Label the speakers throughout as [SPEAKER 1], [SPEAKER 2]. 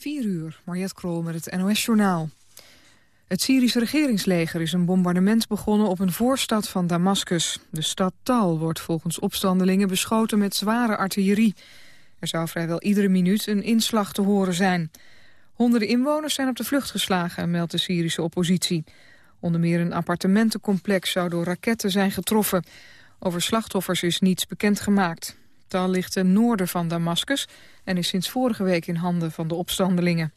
[SPEAKER 1] 4 uur, Mariette Krol met het NOS-journaal. Het Syrische regeringsleger is een bombardement begonnen op een voorstad van Damascus. De stad Tal wordt volgens opstandelingen beschoten met zware artillerie. Er zou vrijwel iedere minuut een inslag te horen zijn. Honderden inwoners zijn op de vlucht geslagen, meldt de Syrische oppositie. Onder meer een appartementencomplex zou door raketten zijn getroffen. Over slachtoffers is niets bekendgemaakt. Ligt ten noorden van Damascus en is sinds vorige week in handen van de opstandelingen.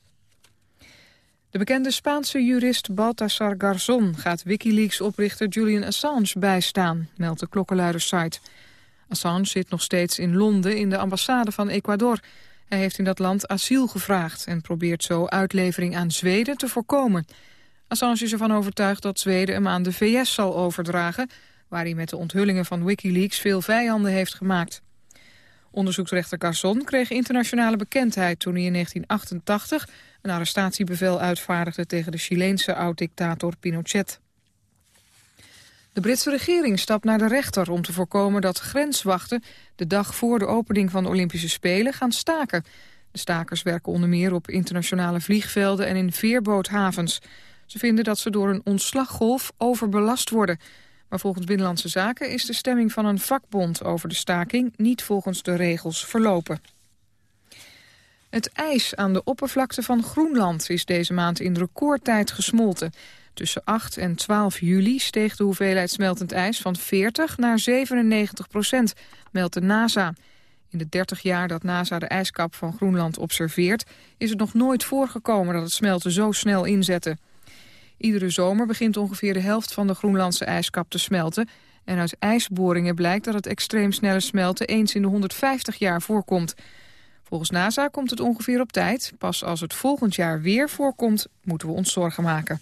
[SPEAKER 1] De bekende Spaanse jurist Baltasar Garzon gaat Wikileaks-oprichter Julian Assange bijstaan, meldt de klokkenluidersite. Assange zit nog steeds in Londen in de ambassade van Ecuador. Hij heeft in dat land asiel gevraagd en probeert zo uitlevering aan Zweden te voorkomen. Assange is ervan overtuigd dat Zweden hem aan de VS zal overdragen... waar hij met de onthullingen van Wikileaks veel vijanden heeft gemaakt. Onderzoeksrechter Garçon kreeg internationale bekendheid toen hij in 1988 een arrestatiebevel uitvaardigde tegen de Chileense oud-dictator Pinochet. De Britse regering stapt naar de rechter om te voorkomen dat grenswachten de dag voor de opening van de Olympische Spelen gaan staken. De stakers werken onder meer op internationale vliegvelden en in veerboothavens. Ze vinden dat ze door een ontslaggolf overbelast worden. Maar volgens Binnenlandse Zaken is de stemming van een vakbond over de staking niet volgens de regels verlopen. Het ijs aan de oppervlakte van Groenland is deze maand in recordtijd gesmolten. Tussen 8 en 12 juli steeg de hoeveelheid smeltend ijs van 40 naar 97 procent, meldt de NASA. In de 30 jaar dat NASA de ijskap van Groenland observeert... is het nog nooit voorgekomen dat het smelten zo snel inzette. Iedere zomer begint ongeveer de helft van de Groenlandse ijskap te smelten... en uit ijsboringen blijkt dat het extreem snelle smelten eens in de 150 jaar voorkomt. Volgens NASA komt het ongeveer op tijd. Pas als het volgend jaar weer voorkomt, moeten we ons zorgen maken.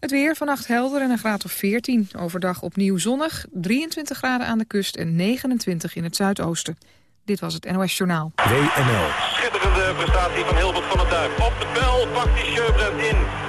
[SPEAKER 1] Het weer vannacht helder en een graad of 14. Overdag opnieuw zonnig, 23 graden aan de kust en 29 in het zuidoosten. Dit was het NOS Journaal.
[SPEAKER 2] WNL. Schitterende prestatie van Hilbert van der Duik. Op de bel pakt die Sjöbrand in.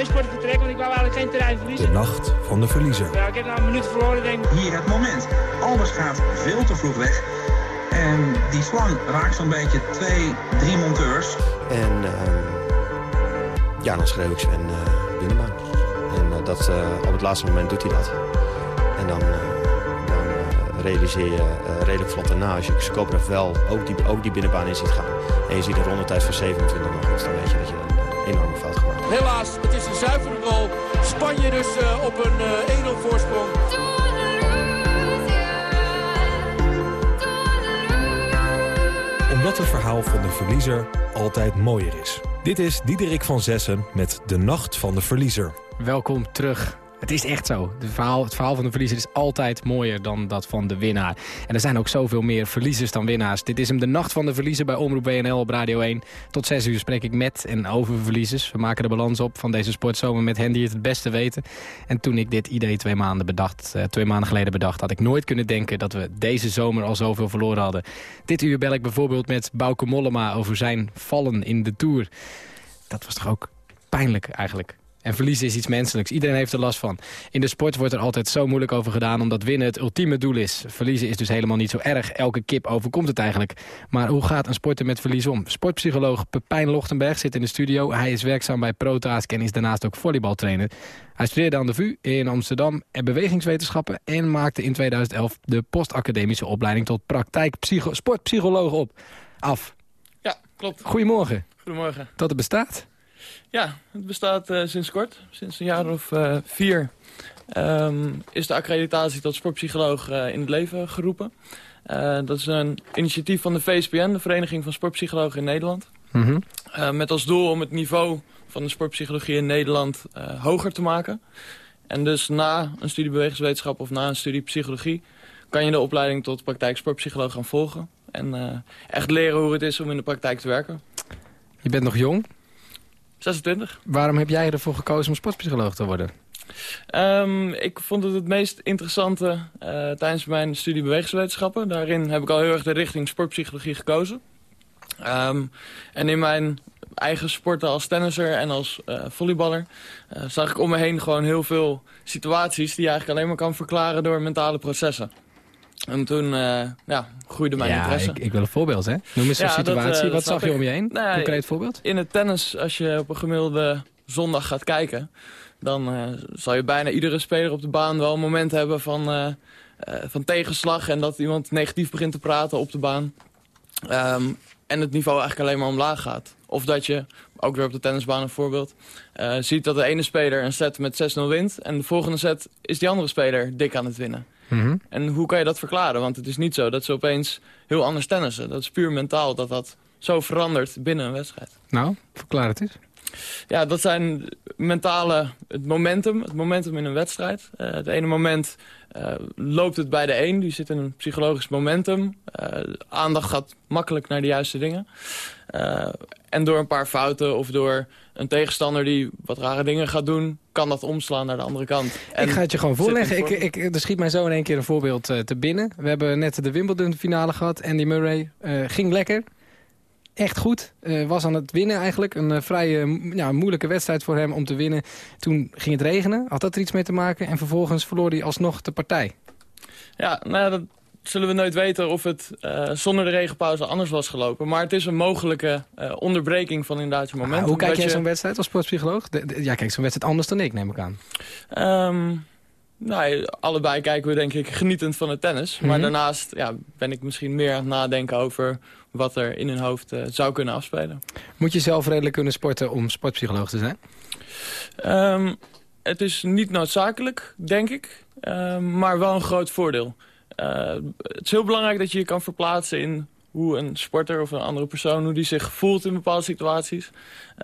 [SPEAKER 3] Ik vertrekken, want wou eigenlijk geen terrein verliezen.
[SPEAKER 4] De nacht van de verliezer.
[SPEAKER 3] Ja, ik heb nou een minuut verloren, denk ik.
[SPEAKER 5] Hier het moment. Albers gaat veel te vroeg weg. En die slang raakt zo'n beetje twee, drie monteurs.
[SPEAKER 6] En uh, ja, dan schreeuw ik Sven uh, binnenbaan. En uh, dat, op het laatste moment doet hij dat. En dan, dan realiseer je redelijk vlot daarna, als je Skobrev wel ook die, ook die binnenbaan in ziet gaan. En je ziet een rondetijd van 27 nog iets, dan weet je dat je een enorme.
[SPEAKER 7] Helaas, het is een zuivere goal. Spanje dus op een 1-0 voorsprong.
[SPEAKER 4] Omdat het verhaal van de verliezer altijd mooier is. Dit is Diederik van Zessen met De Nacht van de Verliezer.
[SPEAKER 8] Welkom terug. Het is echt zo. Het verhaal, het verhaal van de verliezer is altijd mooier dan dat van de winnaar. En er zijn ook zoveel meer verliezers dan winnaars. Dit is hem de nacht van de verliezer bij Omroep WNL op Radio 1. Tot 6 uur spreek ik met en over verliezers. We maken de balans op van deze sportzomer met hen die het het beste weten. En toen ik dit idee twee maanden, bedacht, uh, twee maanden geleden bedacht... had ik nooit kunnen denken dat we deze zomer al zoveel verloren hadden. Dit uur bel ik bijvoorbeeld met Bauke Mollema over zijn vallen in de Tour. Dat was toch ook pijnlijk eigenlijk. En verliezen is iets menselijks. Iedereen heeft er last van. In de sport wordt er altijd zo moeilijk over gedaan... omdat winnen het ultieme doel is. Verliezen is dus helemaal niet zo erg. Elke kip overkomt het eigenlijk. Maar hoe gaat een sporter met verlies om? Sportpsycholoog Pepijn Lochtenberg zit in de studio. Hij is werkzaam bij ProTask en is daarnaast ook volleybaltrainer. Hij studeerde aan de VU in Amsterdam en bewegingswetenschappen... en maakte in 2011 de postacademische opleiding... tot praktijk sportpsycholoog op. Af.
[SPEAKER 9] Ja, klopt.
[SPEAKER 8] Goedemorgen.
[SPEAKER 9] Goedemorgen.
[SPEAKER 8] Dat het bestaat?
[SPEAKER 9] Ja, het bestaat uh, sinds kort. Sinds een jaar of uh, vier um, is de accreditatie tot sportpsycholoog uh, in het leven geroepen. dat is een initiatief van de VSPN, de Vereniging van Sportpsychologen in Nederland.
[SPEAKER 8] Mm
[SPEAKER 9] -hmm. met als doel om het niveau van de sportpsychologie in Nederland hoger te maken. En dus na een studie bewegingswetenschap of na een studie psychologie... kan je de opleiding tot praktijk sportpsycholoog gaan volgen. En echt leren hoe het is om in de praktijk te werken.
[SPEAKER 8] Je bent nog jong.
[SPEAKER 9] 26.
[SPEAKER 8] Waarom heb jij ervoor gekozen om sportpsycholoog te worden?
[SPEAKER 9] Um, ik vond het het meest interessante uh, tijdens mijn studie bewegingswetenschappen. Daarin heb ik al heel erg de richting sportpsychologie gekozen. Ehm, en in mijn eigen sporten als tennisser en als uh, volleyballer... Uh, zag ik om me heen gewoon heel veel situaties... die je eigenlijk alleen maar kan verklaren door mentale processen. En toen uh, ja, groeide mijn
[SPEAKER 8] ja,
[SPEAKER 9] interesse.
[SPEAKER 8] Ik, ik wil een voorbeeld, hè? Noem eens een situatie. Dat, Wat zag je om je heen?
[SPEAKER 9] Nou,
[SPEAKER 8] Concreet voorbeeld?
[SPEAKER 9] In het tennis, als je op een gemiddelde zondag gaat kijken... dan zal je bijna iedere speler op de baan wel een moment hebben van, van tegenslag... en dat iemand negatief begint te praten op de baan. Um, en het niveau eigenlijk alleen maar omlaag gaat. Of dat je, ook weer op de tennisbaan een voorbeeld... Ziet dat de ene speler een set met 6-0 wint... en de volgende set is die andere speler dik aan het winnen.
[SPEAKER 8] Mm -hmm.
[SPEAKER 9] En hoe kan je dat verklaren? Want het is niet zo dat ze opeens heel anders tennissen. Dat is puur mentaal dat dat zo verandert binnen een wedstrijd.
[SPEAKER 8] Nou, verklaar het eens.
[SPEAKER 9] Ja, dat zijn mentale, het momentum, het momentum in een wedstrijd. Uh, het ene moment uh, loopt het bij de een, die zit in een psychologisch momentum. Uh, aandacht gaat makkelijk naar de juiste dingen. En door een paar fouten of door een tegenstander die wat rare dingen gaat doen... kan dat omslaan naar de andere kant.
[SPEAKER 8] En ik ga het je gewoon voorleggen. Ik, ik, er schiet mij zo in één keer een voorbeeld te binnen. We hebben net de Wimbledon finale gehad. Andy Murray ging lekker echt goed. Uh, was aan het winnen eigenlijk. Een vrij ja, moeilijke wedstrijd voor hem om te winnen. Toen ging het regenen. Had dat er iets mee te maken? En vervolgens verloor hij alsnog de partij.
[SPEAKER 9] Ja, nou dat zullen we nooit weten of het zonder de regenpauze anders was gelopen. Maar het is een mogelijke onderbreking van inderdaad je moment.
[SPEAKER 8] Ah, hoe kijk jij je... zo'n wedstrijd als sportpsycholoog? De, de, ja, kijk, zo'n wedstrijd anders dan ik, neem ik aan.
[SPEAKER 9] Um, nou, allebei kijken we denk ik genietend van het tennis. Maar mm -hmm. daarnaast ja, ben ik misschien meer aan het nadenken over wat er in hun hoofd uh, zou kunnen afspelen.
[SPEAKER 8] Moet je zelf redelijk kunnen sporten om sportpsycholoog te zijn?
[SPEAKER 9] Um, het is niet noodzakelijk, denk ik. Um, maar wel een groot voordeel. Uh, het is heel belangrijk dat je je kan verplaatsen in hoe een sporter of een andere persoon... hoe die zich voelt in bepaalde situaties.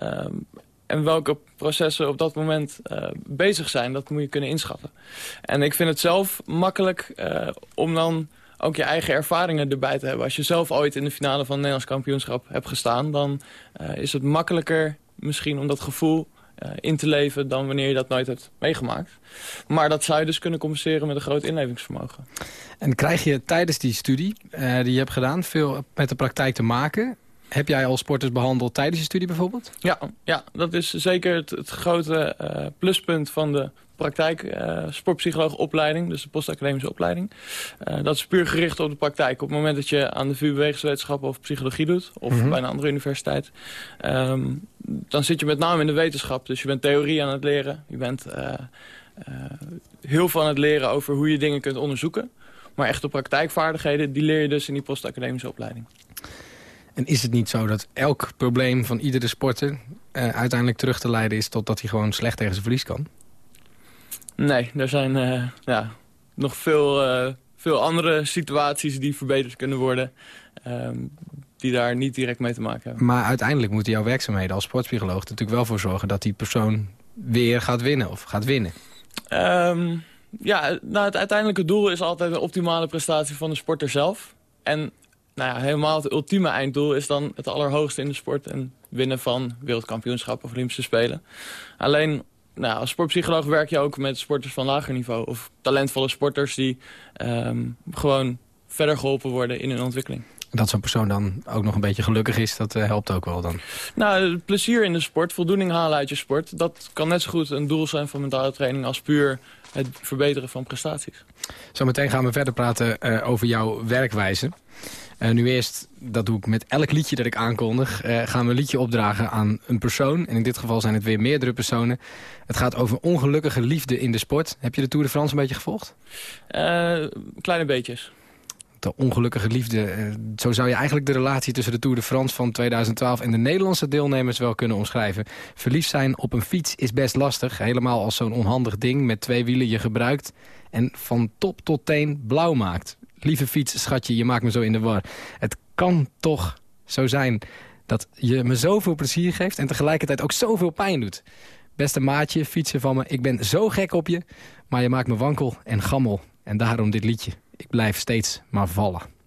[SPEAKER 9] Um, en welke processen op dat moment uh, bezig zijn, dat moet je kunnen inschatten. En ik vind het zelf makkelijk uh, om dan ook je eigen ervaringen erbij te hebben. Als je zelf ooit in de finale van het Nederlands kampioenschap hebt gestaan... dan is het makkelijker misschien om dat gevoel in te leven... dan wanneer je dat nooit hebt meegemaakt. Maar dat zou je dus kunnen compenseren met een groot inlevingsvermogen.
[SPEAKER 8] En krijg je tijdens die studie die je hebt gedaan... veel met de praktijk te maken... Heb jij al sporters behandeld tijdens je studie bijvoorbeeld?
[SPEAKER 9] Ja, ja dat is zeker het, het grote uh, pluspunt van de praktijk uh, sportpsycholoogopleiding, dus de postacademische opleiding. Uh, dat is puur gericht op de praktijk. Op het moment dat je aan de VU Bewegingswetenschappen of psychologie doet, of mm -hmm. bij een andere universiteit, um, dan zit je met name in de wetenschap. Dus je bent theorie aan het leren, je bent heel veel aan het leren over hoe je dingen kunt onderzoeken. Maar echte praktijkvaardigheden, die leer je dus in die postacademische opleiding.
[SPEAKER 8] En is het niet zo dat elk probleem van iedere sporter... Uh, uiteindelijk terug te leiden is totdat hij gewoon slecht tegen zijn verlies kan?
[SPEAKER 9] Nee, er zijn uh, ja, nog veel, uh, veel andere situaties die verbeterd kunnen worden... Um, die daar niet direct mee te maken hebben.
[SPEAKER 8] Maar uiteindelijk moeten jouw werkzaamheden als sportpsycholoog... er natuurlijk wel voor zorgen dat die persoon weer gaat winnen of gaat winnen.
[SPEAKER 9] Um, ja, nou, het uiteindelijke doel is altijd een optimale prestatie van de sporter zelf. En nou ja, helemaal het ultieme einddoel is dan het allerhoogste in de sport... en winnen van wereldkampioenschap of Olympische Spelen. Alleen nou, als sportpsycholoog werk je ook met sporters van lager niveau... of talentvolle sporters die um, gewoon verder geholpen worden in hun ontwikkeling.
[SPEAKER 8] Dat zo'n persoon dan ook nog een beetje gelukkig is, dat uh, helpt ook wel dan?
[SPEAKER 9] Nou, plezier in de sport, voldoening halen uit je sport... dat kan net zo goed een doel zijn van mentale training... als puur het verbeteren van prestaties.
[SPEAKER 8] Zometeen gaan we verder praten uh, over jouw werkwijze. Uh, nu eerst, dat doe ik met elk liedje dat ik aankondig... Uh, gaan we een liedje opdragen aan een persoon. En in dit geval zijn het weer meerdere personen. Het gaat over ongelukkige liefde in de sport. Heb je de Tour de France een beetje gevolgd?
[SPEAKER 9] Uh, kleine beetjes.
[SPEAKER 8] De ongelukkige liefde. zo zou je eigenlijk de relatie tussen de Tour de France van 2012... en de Nederlandse deelnemers wel kunnen omschrijven. Verliefd zijn op een fiets is best lastig. Helemaal als zo'n onhandig ding met twee wielen je gebruikt... en van top tot teen blauw maakt lieve fiets, schatje, je maakt me zo in de war. Het kan toch zo zijn dat je me zoveel plezier geeft... en tegelijkertijd ook zoveel pijn doet. Beste maatje, fietsen van me, ik ben zo gek op je... maar je maakt me wankel en gammel. En daarom dit liedje. Ik blijf steeds maar vallen.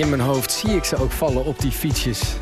[SPEAKER 10] In
[SPEAKER 8] mijn hoofd zie ik ze ook vallen op die fietsjes.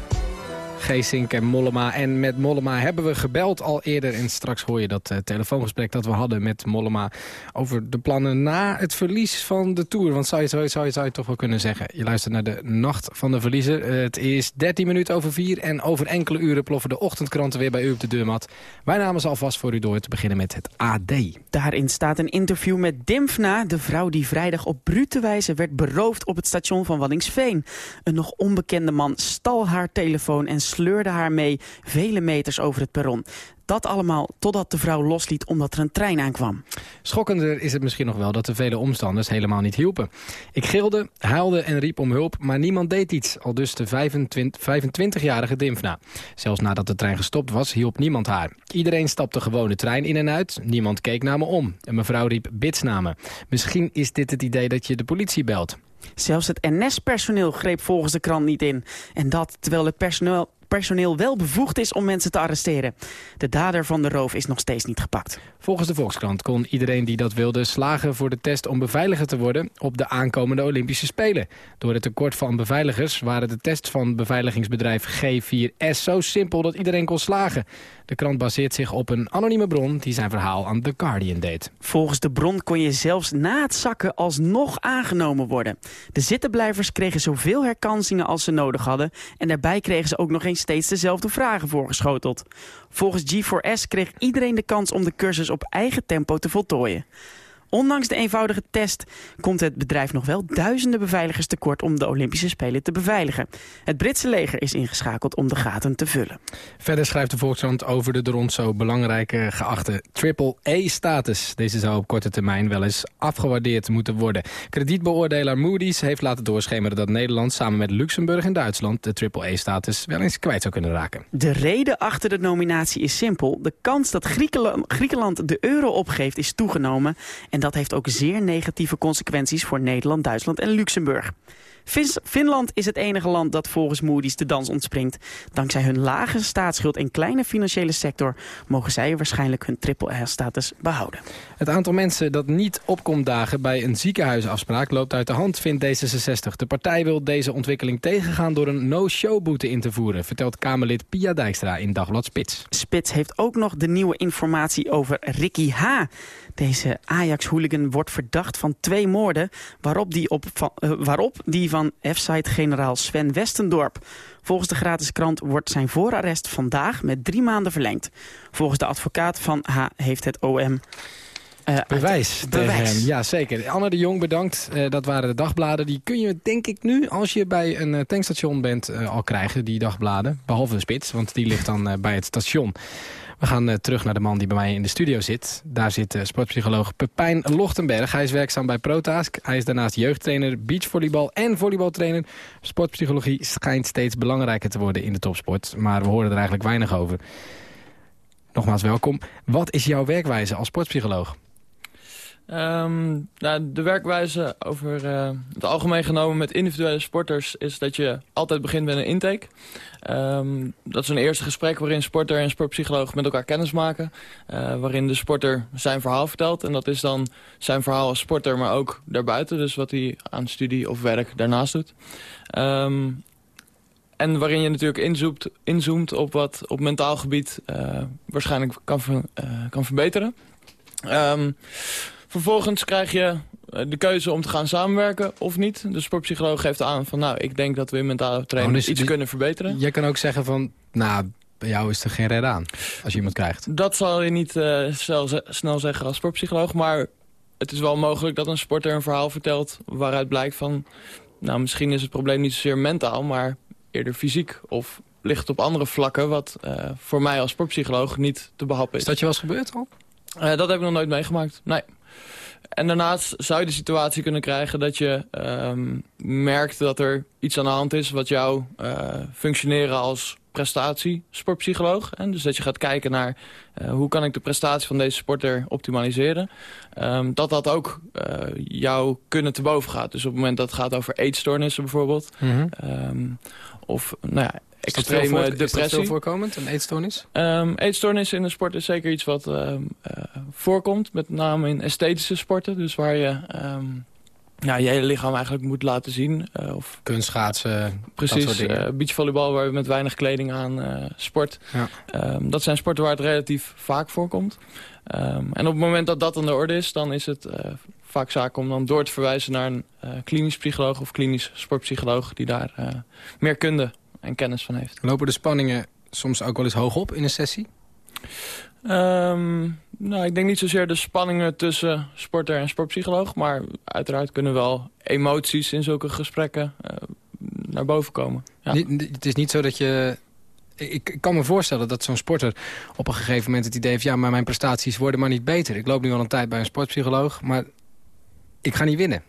[SPEAKER 8] Geesink en Mollema. En met Mollema hebben we gebeld al eerder. En straks hoor je dat eh, telefoongesprek dat we hadden met Mollema... over de plannen na het verlies van de Tour. Want zou je, zou je, zou je, toch wel kunnen zeggen... je luistert naar de Nacht van de Verliezer. Eh, het is 13 minuten over 4 en over enkele uren... ploffen de ochtendkranten weer bij u op de deurmat. Wij namen ze alvast voor u door te beginnen met het AD.
[SPEAKER 11] Daarin staat een interview met Dimfna, de vrouw die vrijdag op brute wijze werd beroofd op het station van Waddinxveen. Een nog onbekende man stal haar telefoon en sleurde haar mee vele meters over het perron. Dat allemaal totdat de vrouw losliet omdat er een trein aankwam.
[SPEAKER 8] Schokkender is het misschien nog wel dat de vele omstanders helemaal niet hielpen. Ik gilde, huilde en riep om hulp, maar niemand deed iets. Al dus de 25 25-jarige Dimfna. Zelfs nadat de trein gestopt was, hielp niemand haar. Iedereen stapte gewoon de trein in en uit. Niemand keek naar me om. En mevrouw riep bitsnamen. Misschien is dit het idee dat je de politie belt.
[SPEAKER 11] Zelfs het NS-personeel greep volgens de krant niet in. En dat terwijl het personeel, personeel wel bevoegd is om mensen te arresteren. De dader van de roof is nog steeds niet gepakt.
[SPEAKER 8] Volgens de Volkskrant kon iedereen die dat wilde slagen voor de test om beveiliger te worden op de aankomende Olympische Spelen. Door het tekort van beveiligers waren de tests van beveiligingsbedrijf G4S zo simpel dat iedereen kon slagen. De krant baseert zich op een anonieme bron die zijn verhaal aan The Guardian deed.
[SPEAKER 11] Volgens de bron kon je zelfs na het zakken alsnog aangenomen worden. De zittenblijvers kregen zoveel herkansingen als ze nodig hadden... en daarbij kregen ze ook nog eens steeds dezelfde vragen voorgeschoteld. Volgens G4S kreeg iedereen de kans om de cursus op eigen tempo te voltooien. Ondanks de eenvoudige test komt het bedrijf nog wel duizenden beveiligers tekort om de Olympische Spelen te beveiligen. Het Britse leger is ingeschakeld om de gaten te vullen.
[SPEAKER 8] Verder schrijft de Volkskrant over de door ons zo belangrijke geachte triple-A-status. Deze zou op korte termijn wel eens afgewaardeerd moeten worden. Kredietbeoordelaar Moody's heeft laten doorschemeren dat Nederland samen met Luxemburg en Duitsland de triple-A-status wel eens kwijt zou kunnen raken.
[SPEAKER 11] De reden achter de nominatie is simpel. De kans dat Griekenland, Griekenland de euro opgeeft is toegenomen. En dat heeft ook zeer negatieve consequenties voor Nederland, Duitsland en Luxemburg. Finland is het enige land dat volgens Moody's de dans ontspringt. Dankzij hun lage staatsschuld en kleine financiële sector... mogen zij waarschijnlijk hun triple-A-status behouden.
[SPEAKER 8] Het aantal mensen dat niet opkomt dagen bij een ziekenhuisafspraak loopt uit de hand, vindt D66. De partij wil deze ontwikkeling tegengaan door een no-show-boete in te voeren, vertelt Kamerlid Pia Dijkstra in Dagblad Spits.
[SPEAKER 11] Spits heeft ook nog de nieuwe informatie over Ricky H. Deze Ajax-hooligan wordt verdacht van twee moorden... waarop die, op, van, eh, waarop die van F-site-generaal Sven Westendorp. Volgens de gratis krant wordt zijn voorarrest vandaag met drie maanden verlengd. Volgens de advocaat van H heeft het OM... eh,
[SPEAKER 8] Bewijs tegen
[SPEAKER 11] Bewijs.
[SPEAKER 8] hem. Ja, zeker. Anne de Jong, bedankt. Eh, dat waren de dagbladen. Die kun je denk ik nu, als je bij een eh, tankstation bent, al krijgen, die dagbladen. Behalve de spits, want die ligt dan bij het station. We gaan eh, terug naar de man die bij mij in de studio zit. Daar zit eh, sportpsycholoog Pepijn Lochtenberg. Hij is werkzaam bij ProTask. Hij is daarnaast jeugdtrainer, beachvolleybal en volleybaltrainer. Sportpsychologie schijnt steeds belangrijker te worden in de topsport. Maar we horen er eigenlijk weinig over. Nogmaals welkom. Wat is jouw werkwijze als sportpsycholoog?
[SPEAKER 9] Ehm, nou, de werkwijze over eh, het algemeen genomen met individuele sporters is dat je altijd begint met een intake. Ehm, dat is een eerste gesprek waarin sporter en sportpsycholoog met elkaar kennis maken. eh, waarin de sporter zijn verhaal vertelt. En dat is dan zijn verhaal als sporter, maar ook daarbuiten. Dus wat hij aan studie of werk daarnaast doet. Ehm, en waarin je natuurlijk inzoomt, inzoomt op wat op mentaal gebied eh, waarschijnlijk kan, kan verbeteren. Ehm, vervolgens krijg je eh, de keuze om te gaan samenwerken of niet. De sportpsycholoog geeft aan van nou, ik denk dat we in mentale training
[SPEAKER 8] Oh, dus
[SPEAKER 9] iets
[SPEAKER 8] die-
[SPEAKER 9] kunnen verbeteren.
[SPEAKER 8] Jij kan ook zeggen van, nou, bij jou is er geen red aan als je iemand krijgt.
[SPEAKER 9] Dat zal je niet eh, snel, snel zeggen als sportpsycholoog, maar het is wel mogelijk dat een sporter een verhaal vertelt waaruit blijkt van, nou misschien is het probleem niet zozeer mentaal, maar eerder fysiek of ligt op andere vlakken wat eh, voor mij als sportpsycholoog niet te behappen is.
[SPEAKER 8] Is dat je wel eens gebeurd al?
[SPEAKER 9] Dat heb ik nog nooit meegemaakt, nee. En daarnaast zou je de situatie kunnen krijgen dat je ehm, merkt dat er iets aan de hand is... wat jou eh, functioneren als prestatiesportpsycholoog. En dus dat je gaat kijken naar eh, hoe kan ik de prestatie van deze sporter optimaliseren. Ehm, dat dat ook eh, jou kunnen te boven gaat. Dus op het moment dat het gaat over eetstoornissen bijvoorbeeld... ehm, of nou ja, extreme
[SPEAKER 8] voor- Is dat
[SPEAKER 9] depressie.
[SPEAKER 8] veel voorkomend, een eetstoornis?
[SPEAKER 9] Ehm eetstoornissen in de sport is zeker iets wat ehm, eh, voorkomt. Met name in esthetische sporten. Dus waar je ehm, ja, je hele lichaam eigenlijk moet laten zien. eh, of
[SPEAKER 8] Kunstschaatsen, dat soort
[SPEAKER 9] Precies,
[SPEAKER 8] dingen.
[SPEAKER 9] eh beachvolleybal waar je met weinig kleding aan eh, sport.
[SPEAKER 8] Ja.
[SPEAKER 9] Ehm, dat zijn sporten waar het relatief vaak voorkomt. Ehm, en op het moment dat dat aan de orde is, dan is het vaak zaak om dan door te verwijzen naar een eh, klinisch psycholoog of klinisch sportpsycholoog die daar eh, meer kunde en kennis van heeft.
[SPEAKER 8] Lopen de spanningen soms ook wel eens hoog op in een sessie?
[SPEAKER 9] Ehm, nou, ik denk niet zozeer de spanningen tussen sporter en sportpsycholoog. Maar uiteraard kunnen wel emoties in zulke gesprekken eh, naar boven komen. Ja.
[SPEAKER 8] Niet- Het is niet zo dat je... Ik, ik kan me voorstellen dat zo'n sporter op een gegeven moment het idee heeft... ja, maar mijn prestaties worden maar niet beter. Ik loop nu al een tijd bij een sportpsycholoog, maar ik ga niet winnen.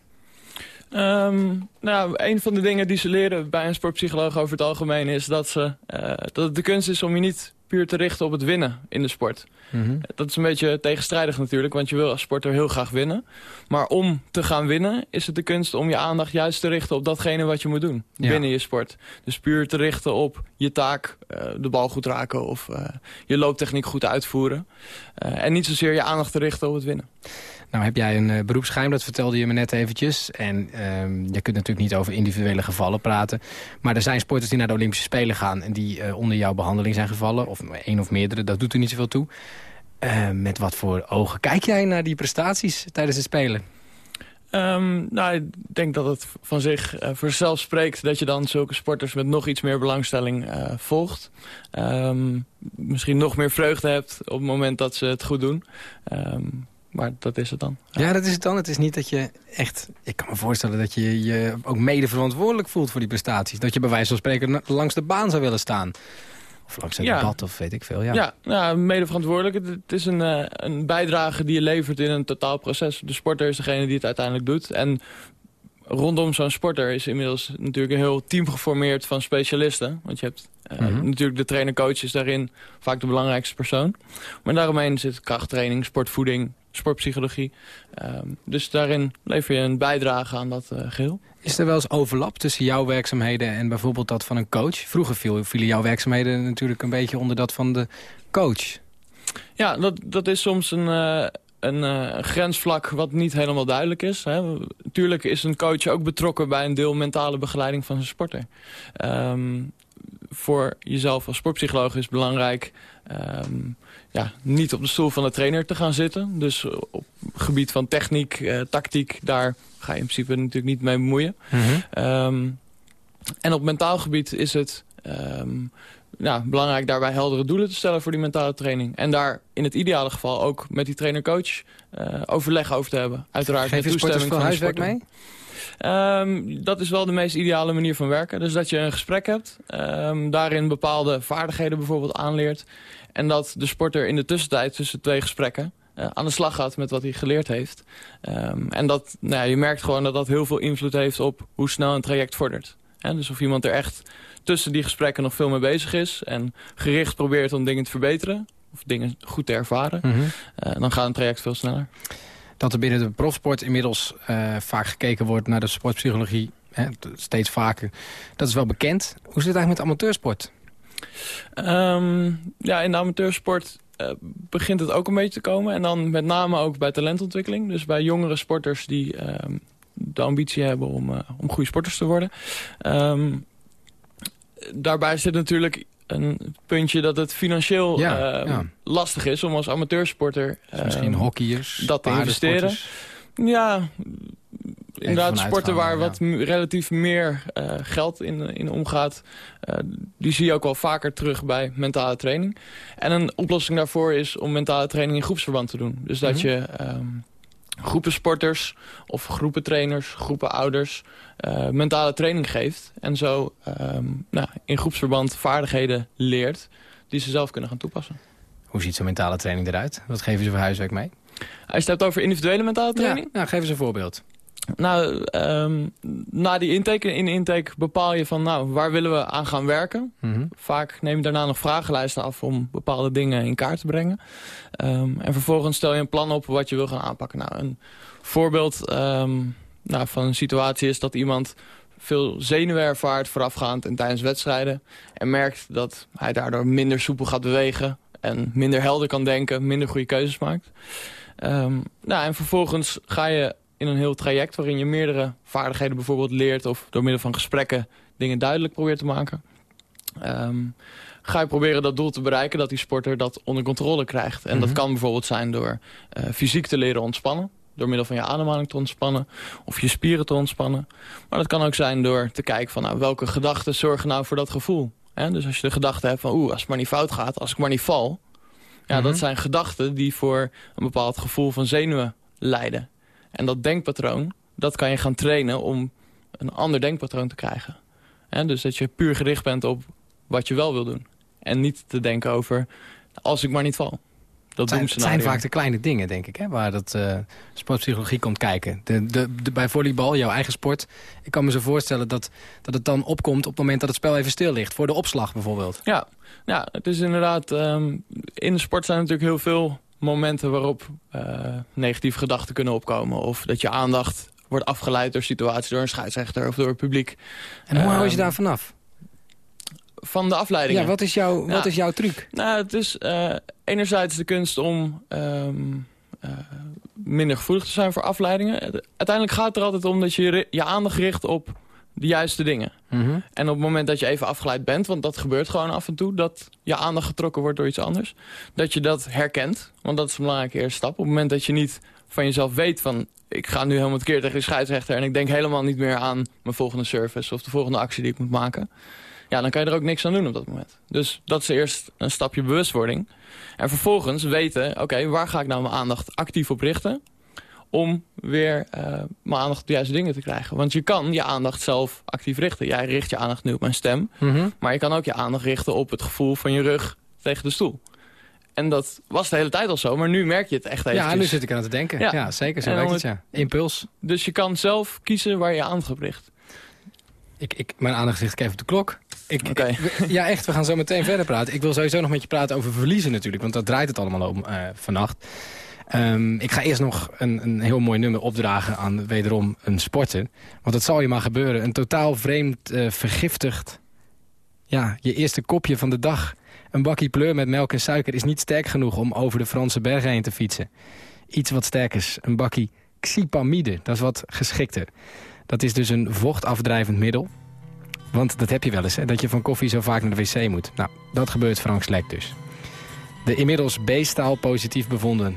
[SPEAKER 9] Ehm, nou, een van de dingen die ze leren bij een sportpsycholoog over het algemeen is dat, ze, eh, dat het de kunst is om je niet puur te richten op het winnen in de sport. Dat is een beetje tegenstrijdig natuurlijk, want je wil als sporter heel graag winnen. Maar om te gaan winnen is het de kunst om je aandacht juist te richten op datgene wat je moet doen
[SPEAKER 8] Ja.
[SPEAKER 9] binnen je sport. Dus puur te richten op je taak, eh, de bal goed raken of eh, je looptechniek goed uitvoeren. Eh, en niet zozeer je aandacht te richten op het winnen.
[SPEAKER 8] Nou heb jij een eh, beroepsgeheim, dat vertelde je me net eventjes. En ehm, je kunt natuurlijk niet over individuele gevallen praten. Maar er zijn sporters die naar de Olympische Spelen gaan... en die eh, onder jouw behandeling zijn gevallen. Of één of meerdere, dat doet er niet zoveel toe. Eh, met wat voor ogen kijk jij naar die prestaties tijdens de Spelen?
[SPEAKER 9] Ehm, nou, ik denk dat het van zich zichzelf spreekt dat je dan zulke sporters met nog iets meer belangstelling volgt. Ehm, misschien nog meer vreugde hebt op het moment dat ze het goed doen. Ehm, Maar dat is het dan.
[SPEAKER 8] Ja, dat is het dan. Het is niet dat je echt... Ik kan me voorstellen dat je je ook mede verantwoordelijk voelt voor die prestaties. Dat je bij wijze van spreken langs de baan zou willen staan. Of langs een
[SPEAKER 9] Ja.
[SPEAKER 8] debat of weet ik veel. Ja.
[SPEAKER 9] Ja, ja, mede verantwoordelijk. Het, het is een, eh, een bijdrage die je levert in een totaal proces. De sporter is degene die het uiteindelijk doet. En rondom zo'n sporter is inmiddels natuurlijk een heel team geformeerd van specialisten. Want je hebt eh,
[SPEAKER 8] Mhm.
[SPEAKER 9] natuurlijk de trainer-coach is daarin vaak de belangrijkste persoon. Maar daaromheen zit krachttraining, sportvoeding, sportpsychologie. Ehm, dus daarin lever je een bijdrage aan dat eh, geheel.
[SPEAKER 8] Is er wel eens overlap tussen jouw werkzaamheden en bijvoorbeeld dat van een coach? Vroeger viel- vielen jouw werkzaamheden natuurlijk een beetje onder dat van de coach.
[SPEAKER 9] Ja, dat, dat is soms een, eh, een eh, grensvlak wat niet helemaal duidelijk is. Hè. Tuurlijk is een coach ook betrokken bij een deel mentale begeleiding van zijn sporter. Ehm, voor jezelf als sportpsycholoog is het belangrijk... ehm, ja, niet op de stoel van de trainer te gaan zitten. Dus op gebied van techniek, eh, tactiek... daar ga je in principe natuurlijk niet mee bemoeien. Ehm, en op mentaal gebied is het ja, belangrijk daarbij heldere doelen te stellen voor die mentale training. En daar in het ideale geval ook met die trainer-coach eh, overleg over te hebben. Uiteraard
[SPEAKER 8] Geef
[SPEAKER 9] met toestemming van
[SPEAKER 8] huiswerk mee?
[SPEAKER 9] Ehm, dat is wel de meest ideale manier van werken. Dus dat je een gesprek hebt, ehm, daarin bepaalde vaardigheden bijvoorbeeld aanleert. En dat de sporter in de tussentijd tussen twee gesprekken eh, aan de slag gaat met wat hij geleerd heeft. Ehm, en dat, nou ja, je merkt gewoon dat dat heel veel invloed heeft op hoe snel een traject vordert. Dus of iemand er echt tussen die gesprekken nog veel mee bezig is... en gericht probeert om dingen te verbeteren... of dingen goed te ervaren,
[SPEAKER 8] Mhm.
[SPEAKER 9] eh, dan gaat een traject veel sneller.
[SPEAKER 8] Dat er binnen de profsport inmiddels eh, vaak gekeken wordt naar de sportpsychologie. Hè, steeds vaker. Dat is wel bekend. Hoe zit het eigenlijk met amateursport?
[SPEAKER 9] Ehm, ja, in de amateursport eh, begint het ook een beetje te komen. En dan met name ook bij talentontwikkeling. Dus bij jongere sporters die ehm, de ambitie hebben om, om goede sporters te worden. Ehm, daarbij zit natuurlijk een puntje dat het financieel
[SPEAKER 8] Ja, ja.
[SPEAKER 9] lastig is om als amateursporter
[SPEAKER 8] Dus misschien
[SPEAKER 9] ehm,
[SPEAKER 8] hockeyers,
[SPEAKER 9] dat te investeren. Ja, inderdaad sporten waar
[SPEAKER 8] ja.
[SPEAKER 9] wat relatief meer eh, geld in, in omgaat. eh, die zie je ook wel vaker terug bij mentale training. En een oplossing daarvoor is om mentale training in groepsverband te doen. Dus dat
[SPEAKER 8] Mhm.
[SPEAKER 9] je ehm, groepen sporters of groepen trainers, groepen ouders... eh, mentale training geeft. En zo ehm, nou, in groepsverband vaardigheden leert die ze zelf kunnen gaan toepassen.
[SPEAKER 8] Hoe ziet zo'n mentale training eruit? Wat geven ze voor huiswerk mee?
[SPEAKER 9] Als je het hebt over individuele mentale training...
[SPEAKER 8] Ja, nou, geef eens een voorbeeld.
[SPEAKER 9] Nou, ehm, na die intake, in intake bepaal je van, nou, waar willen we aan gaan werken?
[SPEAKER 8] Mhm.
[SPEAKER 9] Vaak neem je daarna nog vragenlijsten af om bepaalde dingen in kaart te brengen. Ehm, en vervolgens stel je een plan op wat je wil gaan aanpakken. Nou, een voorbeeld ehm, nou, van een situatie is dat iemand veel zenuwen ervaart voorafgaand en tijdens wedstrijden. En merkt dat hij daardoor minder soepel gaat bewegen en minder helder kan denken, minder goede keuzes maakt. Nou, en vervolgens ga je in een heel traject waarin je meerdere vaardigheden bijvoorbeeld leert... of door middel van gesprekken dingen duidelijk probeert te maken. Ehm, ga je proberen dat doel te bereiken, dat die sporter dat onder controle krijgt. En dat
[SPEAKER 8] Mhm.
[SPEAKER 9] kan bijvoorbeeld zijn door eh, fysiek te leren ontspannen. Door middel van je ademhaling te ontspannen. Of je spieren te ontspannen. Maar dat kan ook zijn door te kijken van nou, welke gedachten zorgen nou voor dat gevoel. Hè? Dus als je de gedachte hebt van oeh, als het maar niet fout gaat, als ik maar niet val. Ja,
[SPEAKER 8] Mhm.
[SPEAKER 9] dat zijn gedachten die voor een bepaald gevoel van zenuwen leiden. En dat denkpatroon, dat kan je gaan trainen om een ander denkpatroon te krijgen. Hè, dus dat je puur gericht bent op wat je wel wil doen. En niet te denken over, als ik maar niet val. Dat
[SPEAKER 8] zijn, het zijn vaak de kleine dingen, denk ik, hè, waar dat eh, sportpsychologie komt kijken. De, de, de, bij volleybal, jouw eigen sport, ik kan me zo voorstellen dat, dat het dan opkomt op het moment dat het spel even stil ligt. Voor de opslag bijvoorbeeld.
[SPEAKER 9] Ja, ja het is inderdaad... ehm, in de sport zijn natuurlijk heel veel momenten waarop eh, negatieve gedachten kunnen opkomen. Of dat je aandacht wordt afgeleid door situaties, door een scheidsrechter of door het publiek.
[SPEAKER 8] En hoe hou je
[SPEAKER 9] Ehm,
[SPEAKER 8] daar vanaf?
[SPEAKER 9] Van de afleidingen.
[SPEAKER 8] Ja, wat is, jouw,
[SPEAKER 9] Ja.
[SPEAKER 8] wat is jouw truc?
[SPEAKER 9] Nou, het is eh, enerzijds de kunst om ehm, eh, minder gevoelig te zijn voor afleidingen. Uiteindelijk gaat het er altijd om dat je je aandacht richt op de juiste dingen.
[SPEAKER 8] Mhm.
[SPEAKER 9] En op het moment dat je even afgeleid bent, want dat gebeurt gewoon af en toe... dat je aandacht getrokken wordt door iets anders, dat je dat herkent. Want dat is een belangrijke eerste stap. Op het moment dat je niet van jezelf weet van... ik ga nu helemaal keer tegen de scheidsrechter... en ik denk helemaal niet meer aan mijn volgende service... of de volgende actie die ik moet maken... ja, dan kan je er ook niks aan doen op dat moment. Dus dat is eerst een stapje bewustwording. En vervolgens weten, oké, waar ga ik nou mijn aandacht actief op richten? Om weer eh, mijn aandacht op de juiste dingen te krijgen. Want je kan je aandacht zelf actief richten. Jij richt je aandacht nu op mijn stem.
[SPEAKER 8] Mhm.
[SPEAKER 9] Maar je kan ook je aandacht richten op het gevoel van je rug tegen de stoel. En dat was de hele tijd al zo, maar nu merk je het echt even.
[SPEAKER 8] Ja, nu zit ik aan te denken. Ja, zeker, zo werkt het, ja. Impuls.
[SPEAKER 9] Dus je kan zelf kiezen waar je je aandacht op richt.
[SPEAKER 8] Ik, ik, mijn aandacht ligt even op de klok. Ik, ik- ja, echt, we gaan zo meteen verder praten. Ik wil sowieso nog met je praten over verliezen natuurlijk, want dat draait het allemaal om eh, vannacht. Ehm, ik ga eerst nog een, een heel mooi nummer opdragen aan wederom een sporter. Want het zal je maar gebeuren. Een totaal vreemd, eh, vergiftigd... Ja, je eerste kopje van de dag. Een bakkie pleur met melk en suiker is niet sterk genoeg om over de Franse bergen heen te fietsen. Iets wat sterkers, een bakkie xipamide, dat is wat geschikter. Dat is dus een vochtafdrijvend middel. Want dat heb je wel eens, hè, dat je van koffie zo vaak naar de wc moet. Nou, dat gebeurt Frank Slek dus. De inmiddels B-staal positief bevonden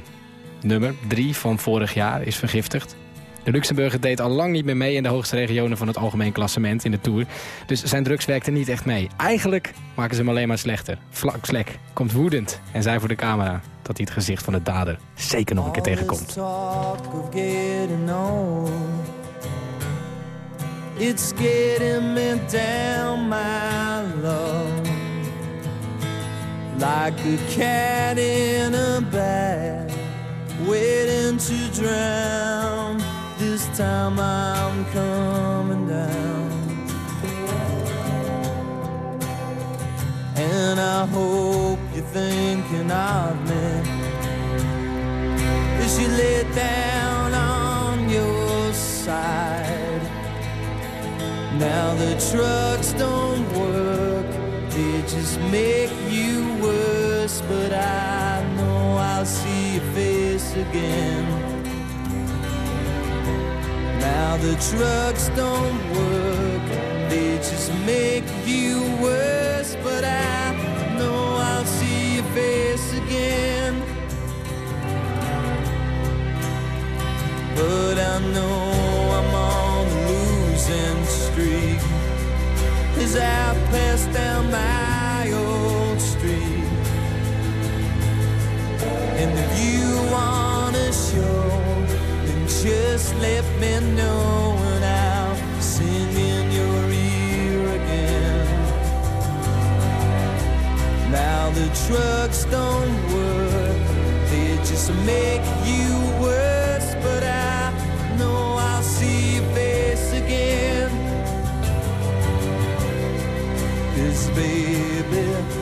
[SPEAKER 8] nummer 3 van vorig jaar is vergiftigd. De Luxemburger deed al lang niet meer mee in de hoogste regionen van het algemeen klassement in de Tour. Dus zijn drugs werkten niet echt mee. Eigenlijk maken ze hem alleen maar slechter. Frank Slek komt woedend en zei voor de camera dat hij het gezicht van de dader zeker nog een keer tegenkomt.
[SPEAKER 12] It's getting down, my. Like in a waiting to drown. This time I'm coming down. And I hope you're thinking of me as she lay down on your side. Now the trucks don't work, they just make you worse. But I again. Now the trucks don't work, they just make you worse. But I know I'll see your face again. But I know I'm on a losing streak As I pass down my old And if you wanna show Then just let me know And I'll sing in your ear again. Now the trucks don't work They just make you worse But I know I'll see your face again. Cause baby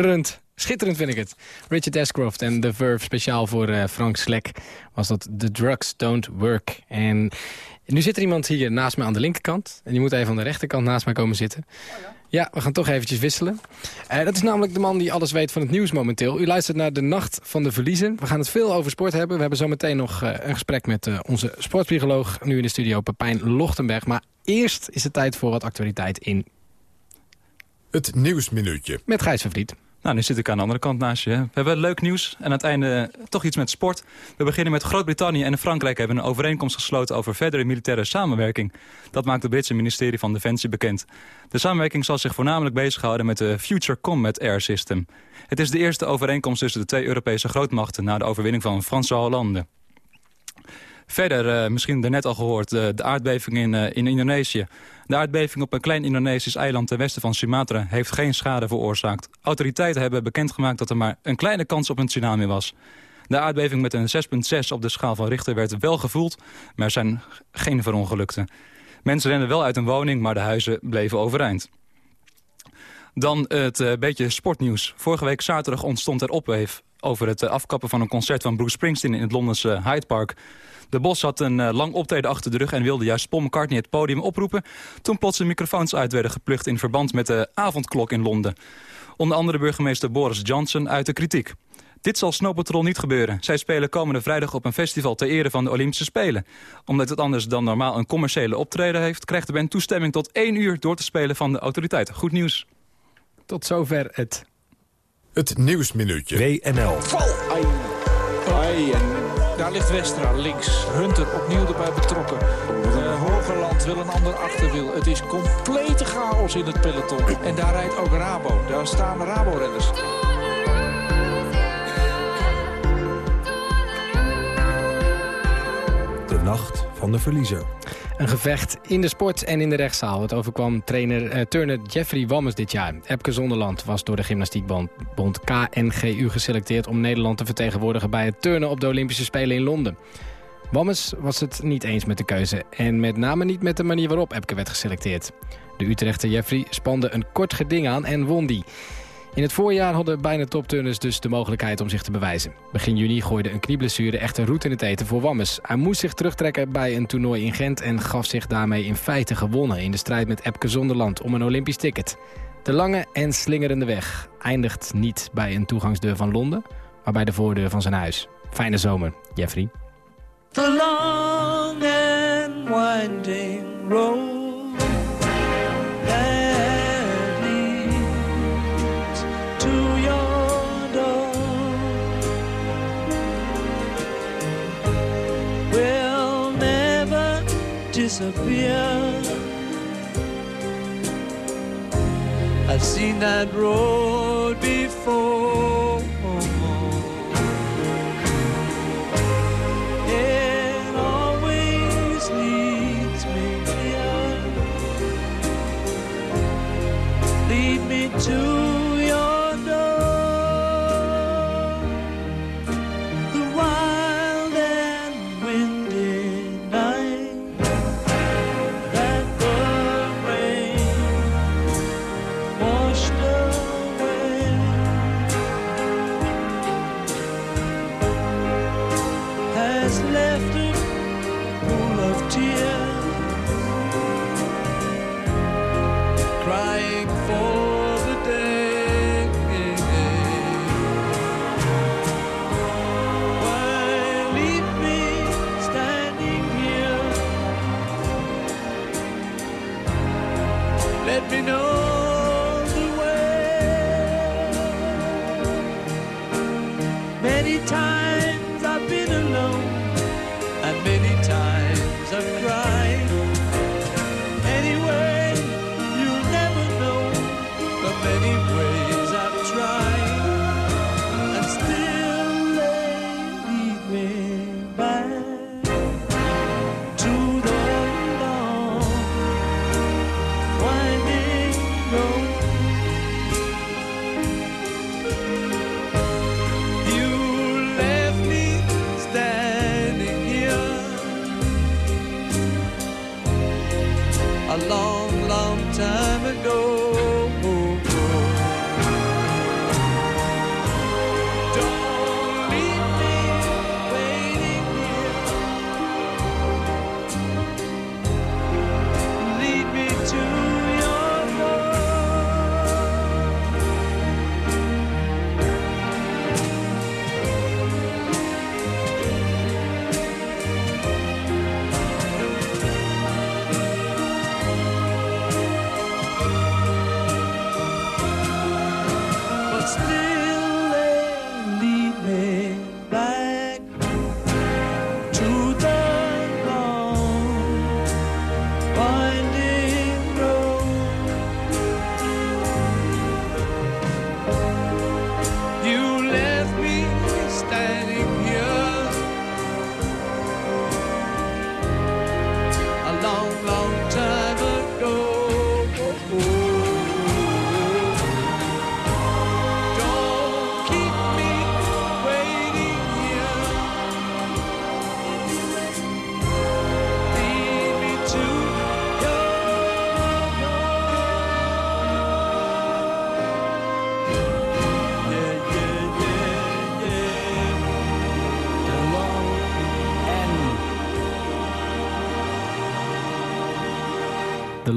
[SPEAKER 8] Schitterend. Schitterend vind ik het. Richard Ashcroft en The Verve, speciaal voor eh, Frank Slek, was dat The Drugs Don't Work. En nu zit er iemand hier naast me aan de linkerkant. En die moet even aan de rechterkant naast mij komen zitten. Ja, we gaan toch eventjes wisselen. Eh, dat is namelijk de man die alles weet van het nieuws momenteel. U luistert naar de Nacht van de Verliezen. We gaan het veel over sport hebben. We hebben zometeen nog eh, een gesprek met eh, onze sportpsycholoog... nu in de studio Pepijn Lochtenberg. Maar eerst is het tijd voor wat actualiteit in...
[SPEAKER 13] Het Nieuwsminuutje.
[SPEAKER 8] Met Gijs van Vliet.
[SPEAKER 14] Nou, nu zit ik aan de andere kant naast je. We hebben leuk nieuws en aan het einde toch iets met sport. We beginnen met Groot-Brittannië en Frankrijk hebben een overeenkomst gesloten over verdere militaire samenwerking. Dat maakt het Britse ministerie van Defensie bekend. De samenwerking zal zich voornamelijk bezighouden met de Future Combat Air System. Het is de eerste overeenkomst tussen de twee Europese grootmachten na de overwinning van Franse Hollande. Verder, uh, misschien daarnet al gehoord, uh, de aardbeving in, in Indonesië. De aardbeving op een klein Indonesisch eiland ten westen van Sumatra heeft geen schade veroorzaakt. Autoriteiten hebben bekendgemaakt dat er maar een kleine kans op een tsunami was. De aardbeving met een 6,6 op de schaal van Richter werd wel gevoeld, maar er zijn geen verongelukten. Mensen renden wel uit een woning, maar de huizen bleven overeind. Dan het beetje sportnieuws. Vorige week zaterdag ontstond er opweef over het afkappen van een concert van Bruce Springsteen in het Londense Hyde Park. De Bos had een uh, lang optreden achter de rug en wilde juist Paul McCartney het podium oproepen... toen plots de microfoons uit werden geplucht in verband met de avondklok in Londen. Onder andere burgemeester Boris Johnson uit de kritiek. Dit zal Snow Patrol niet gebeuren. Zij spelen komende vrijdag op een festival ter ere van de Olympische Spelen. Omdat het anders dan normaal een commerciële optreden heeft... krijgt de band toestemming tot één uur door te spelen van de autoriteiten. Goed nieuws.
[SPEAKER 8] Tot zover het...
[SPEAKER 13] Het Nieuwsminuutje.
[SPEAKER 4] WNL.
[SPEAKER 15] Val! Ai. Ai. En daar ligt Westra links. Hunter opnieuw erbij betrokken. Uh, Hogerland wil een ander achterwiel. Het is complete chaos in het peloton. En daar rijdt ook Rabo. Daar staan Rabo-renners.
[SPEAKER 4] De Nacht van de Verliezer.
[SPEAKER 8] Een gevecht in de sport en in de rechtszaal. Het overkwam trainer uh, turner Jeffrey Wammes dit jaar. Epke Zonderland was door de gymnastiekbond KNGU geselecteerd... om Nederland te vertegenwoordigen bij het turnen op de Olympische Spelen in Londen. Wammes was het niet eens met de keuze. En met name niet met de manier waarop Epke werd geselecteerd. De Utrechter Jeffrey spande een kort geding aan en won die. In het voorjaar hadden bijna topturners dus de mogelijkheid om zich te bewijzen. Begin juni gooide een knieblessure echt een roet in het eten voor Wammes. Hij moest zich terugtrekken bij een toernooi in Gent... en gaf zich daarmee in feite gewonnen in de strijd met Epke Zonderland om een Olympisch ticket. De lange en slingerende weg eindigt niet bij een toegangsdeur van Londen... maar bij de voordeur van zijn huis. Fijne zomer, Jeffrey.
[SPEAKER 12] The long and winding road disappear. I've seen that road before.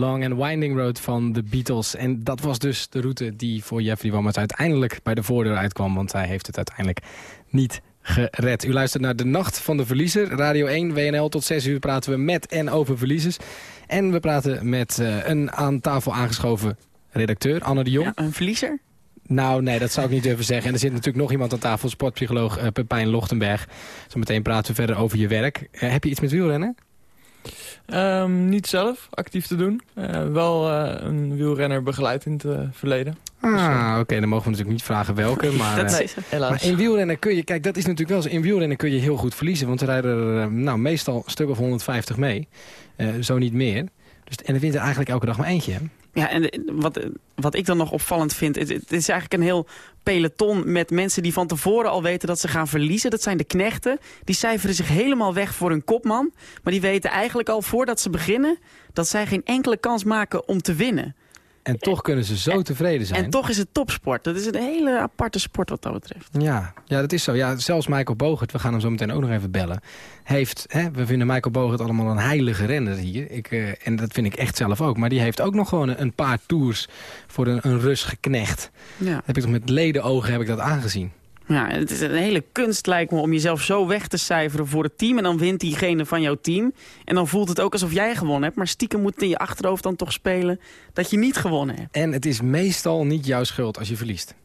[SPEAKER 12] Long
[SPEAKER 8] and Winding Road van de Beatles. En dat was dus de route die voor Jeffrey Wammers uiteindelijk bij de voordeur uitkwam. Want hij heeft het uiteindelijk niet gered. U luistert naar De Nacht van de Verliezer. Radio 1, WNL. Tot 6 uur praten we met en over verliezers. En we praten met eh, een aan tafel aangeschoven redacteur, Anne de Jong.
[SPEAKER 11] een verliezer?
[SPEAKER 8] Nou, nee, dat zou ik niet durven zeggen. En er zit natuurlijk nog iemand aan tafel, sportpsycholoog eh, Pepijn Lochtenberg. Zometeen praten we verder over je werk. Eh, heb je iets met wielrennen?
[SPEAKER 9] Ehm, niet zelf actief te doen. Eh, wel eh, een wielrenner begeleid in het eh, verleden.
[SPEAKER 8] Ah, oké, dan mogen we natuurlijk niet vragen welke. Maar,
[SPEAKER 9] Dat is- helaas.
[SPEAKER 8] maar in wielrennen kun je, kijk, dat is natuurlijk wel zo. In wielrennen kun je heel goed verliezen. Want er rijden er nou, meestal een stuk of 150 mee. Zo niet meer. Dus, en er wint er eigenlijk elke dag maar eentje. Hè?
[SPEAKER 11] Ja, en wat, wat ik dan nog opvallend vind... Het, het is eigenlijk een heel peloton met mensen die van tevoren al weten dat ze gaan verliezen. Dat zijn de knechten. Die cijferen zich helemaal weg voor hun kopman. Maar die weten eigenlijk al voordat ze beginnen... dat zij geen enkele kans maken om te winnen.
[SPEAKER 8] En toch kunnen ze zo tevreden zijn.
[SPEAKER 11] En toch is het topsport. Dat is een hele aparte sport wat dat betreft.
[SPEAKER 8] Ja, ja, dat is zo. Ja, zelfs Michael Bogert, we gaan hem zo meteen ook nog even bellen. Heeft, hè, we vinden Michael Bogert allemaal een heilige renner hier. Ik, eh, en dat vind ik echt zelf ook. Maar die heeft ook nog gewoon een, een paar tours voor een, een rust geknecht.
[SPEAKER 11] Ja.
[SPEAKER 8] Heb ik toch met ledenogen heb ik dat aangezien.
[SPEAKER 11] Ja, het is een hele kunst lijkt me om jezelf zo weg te cijferen voor het team. En dan wint diegene van jouw team. En dan voelt het ook alsof jij gewonnen hebt. Maar stiekem moet in je achterhoofd dan toch spelen dat je niet gewonnen hebt.
[SPEAKER 8] En het is meestal niet jouw schuld als je verliest.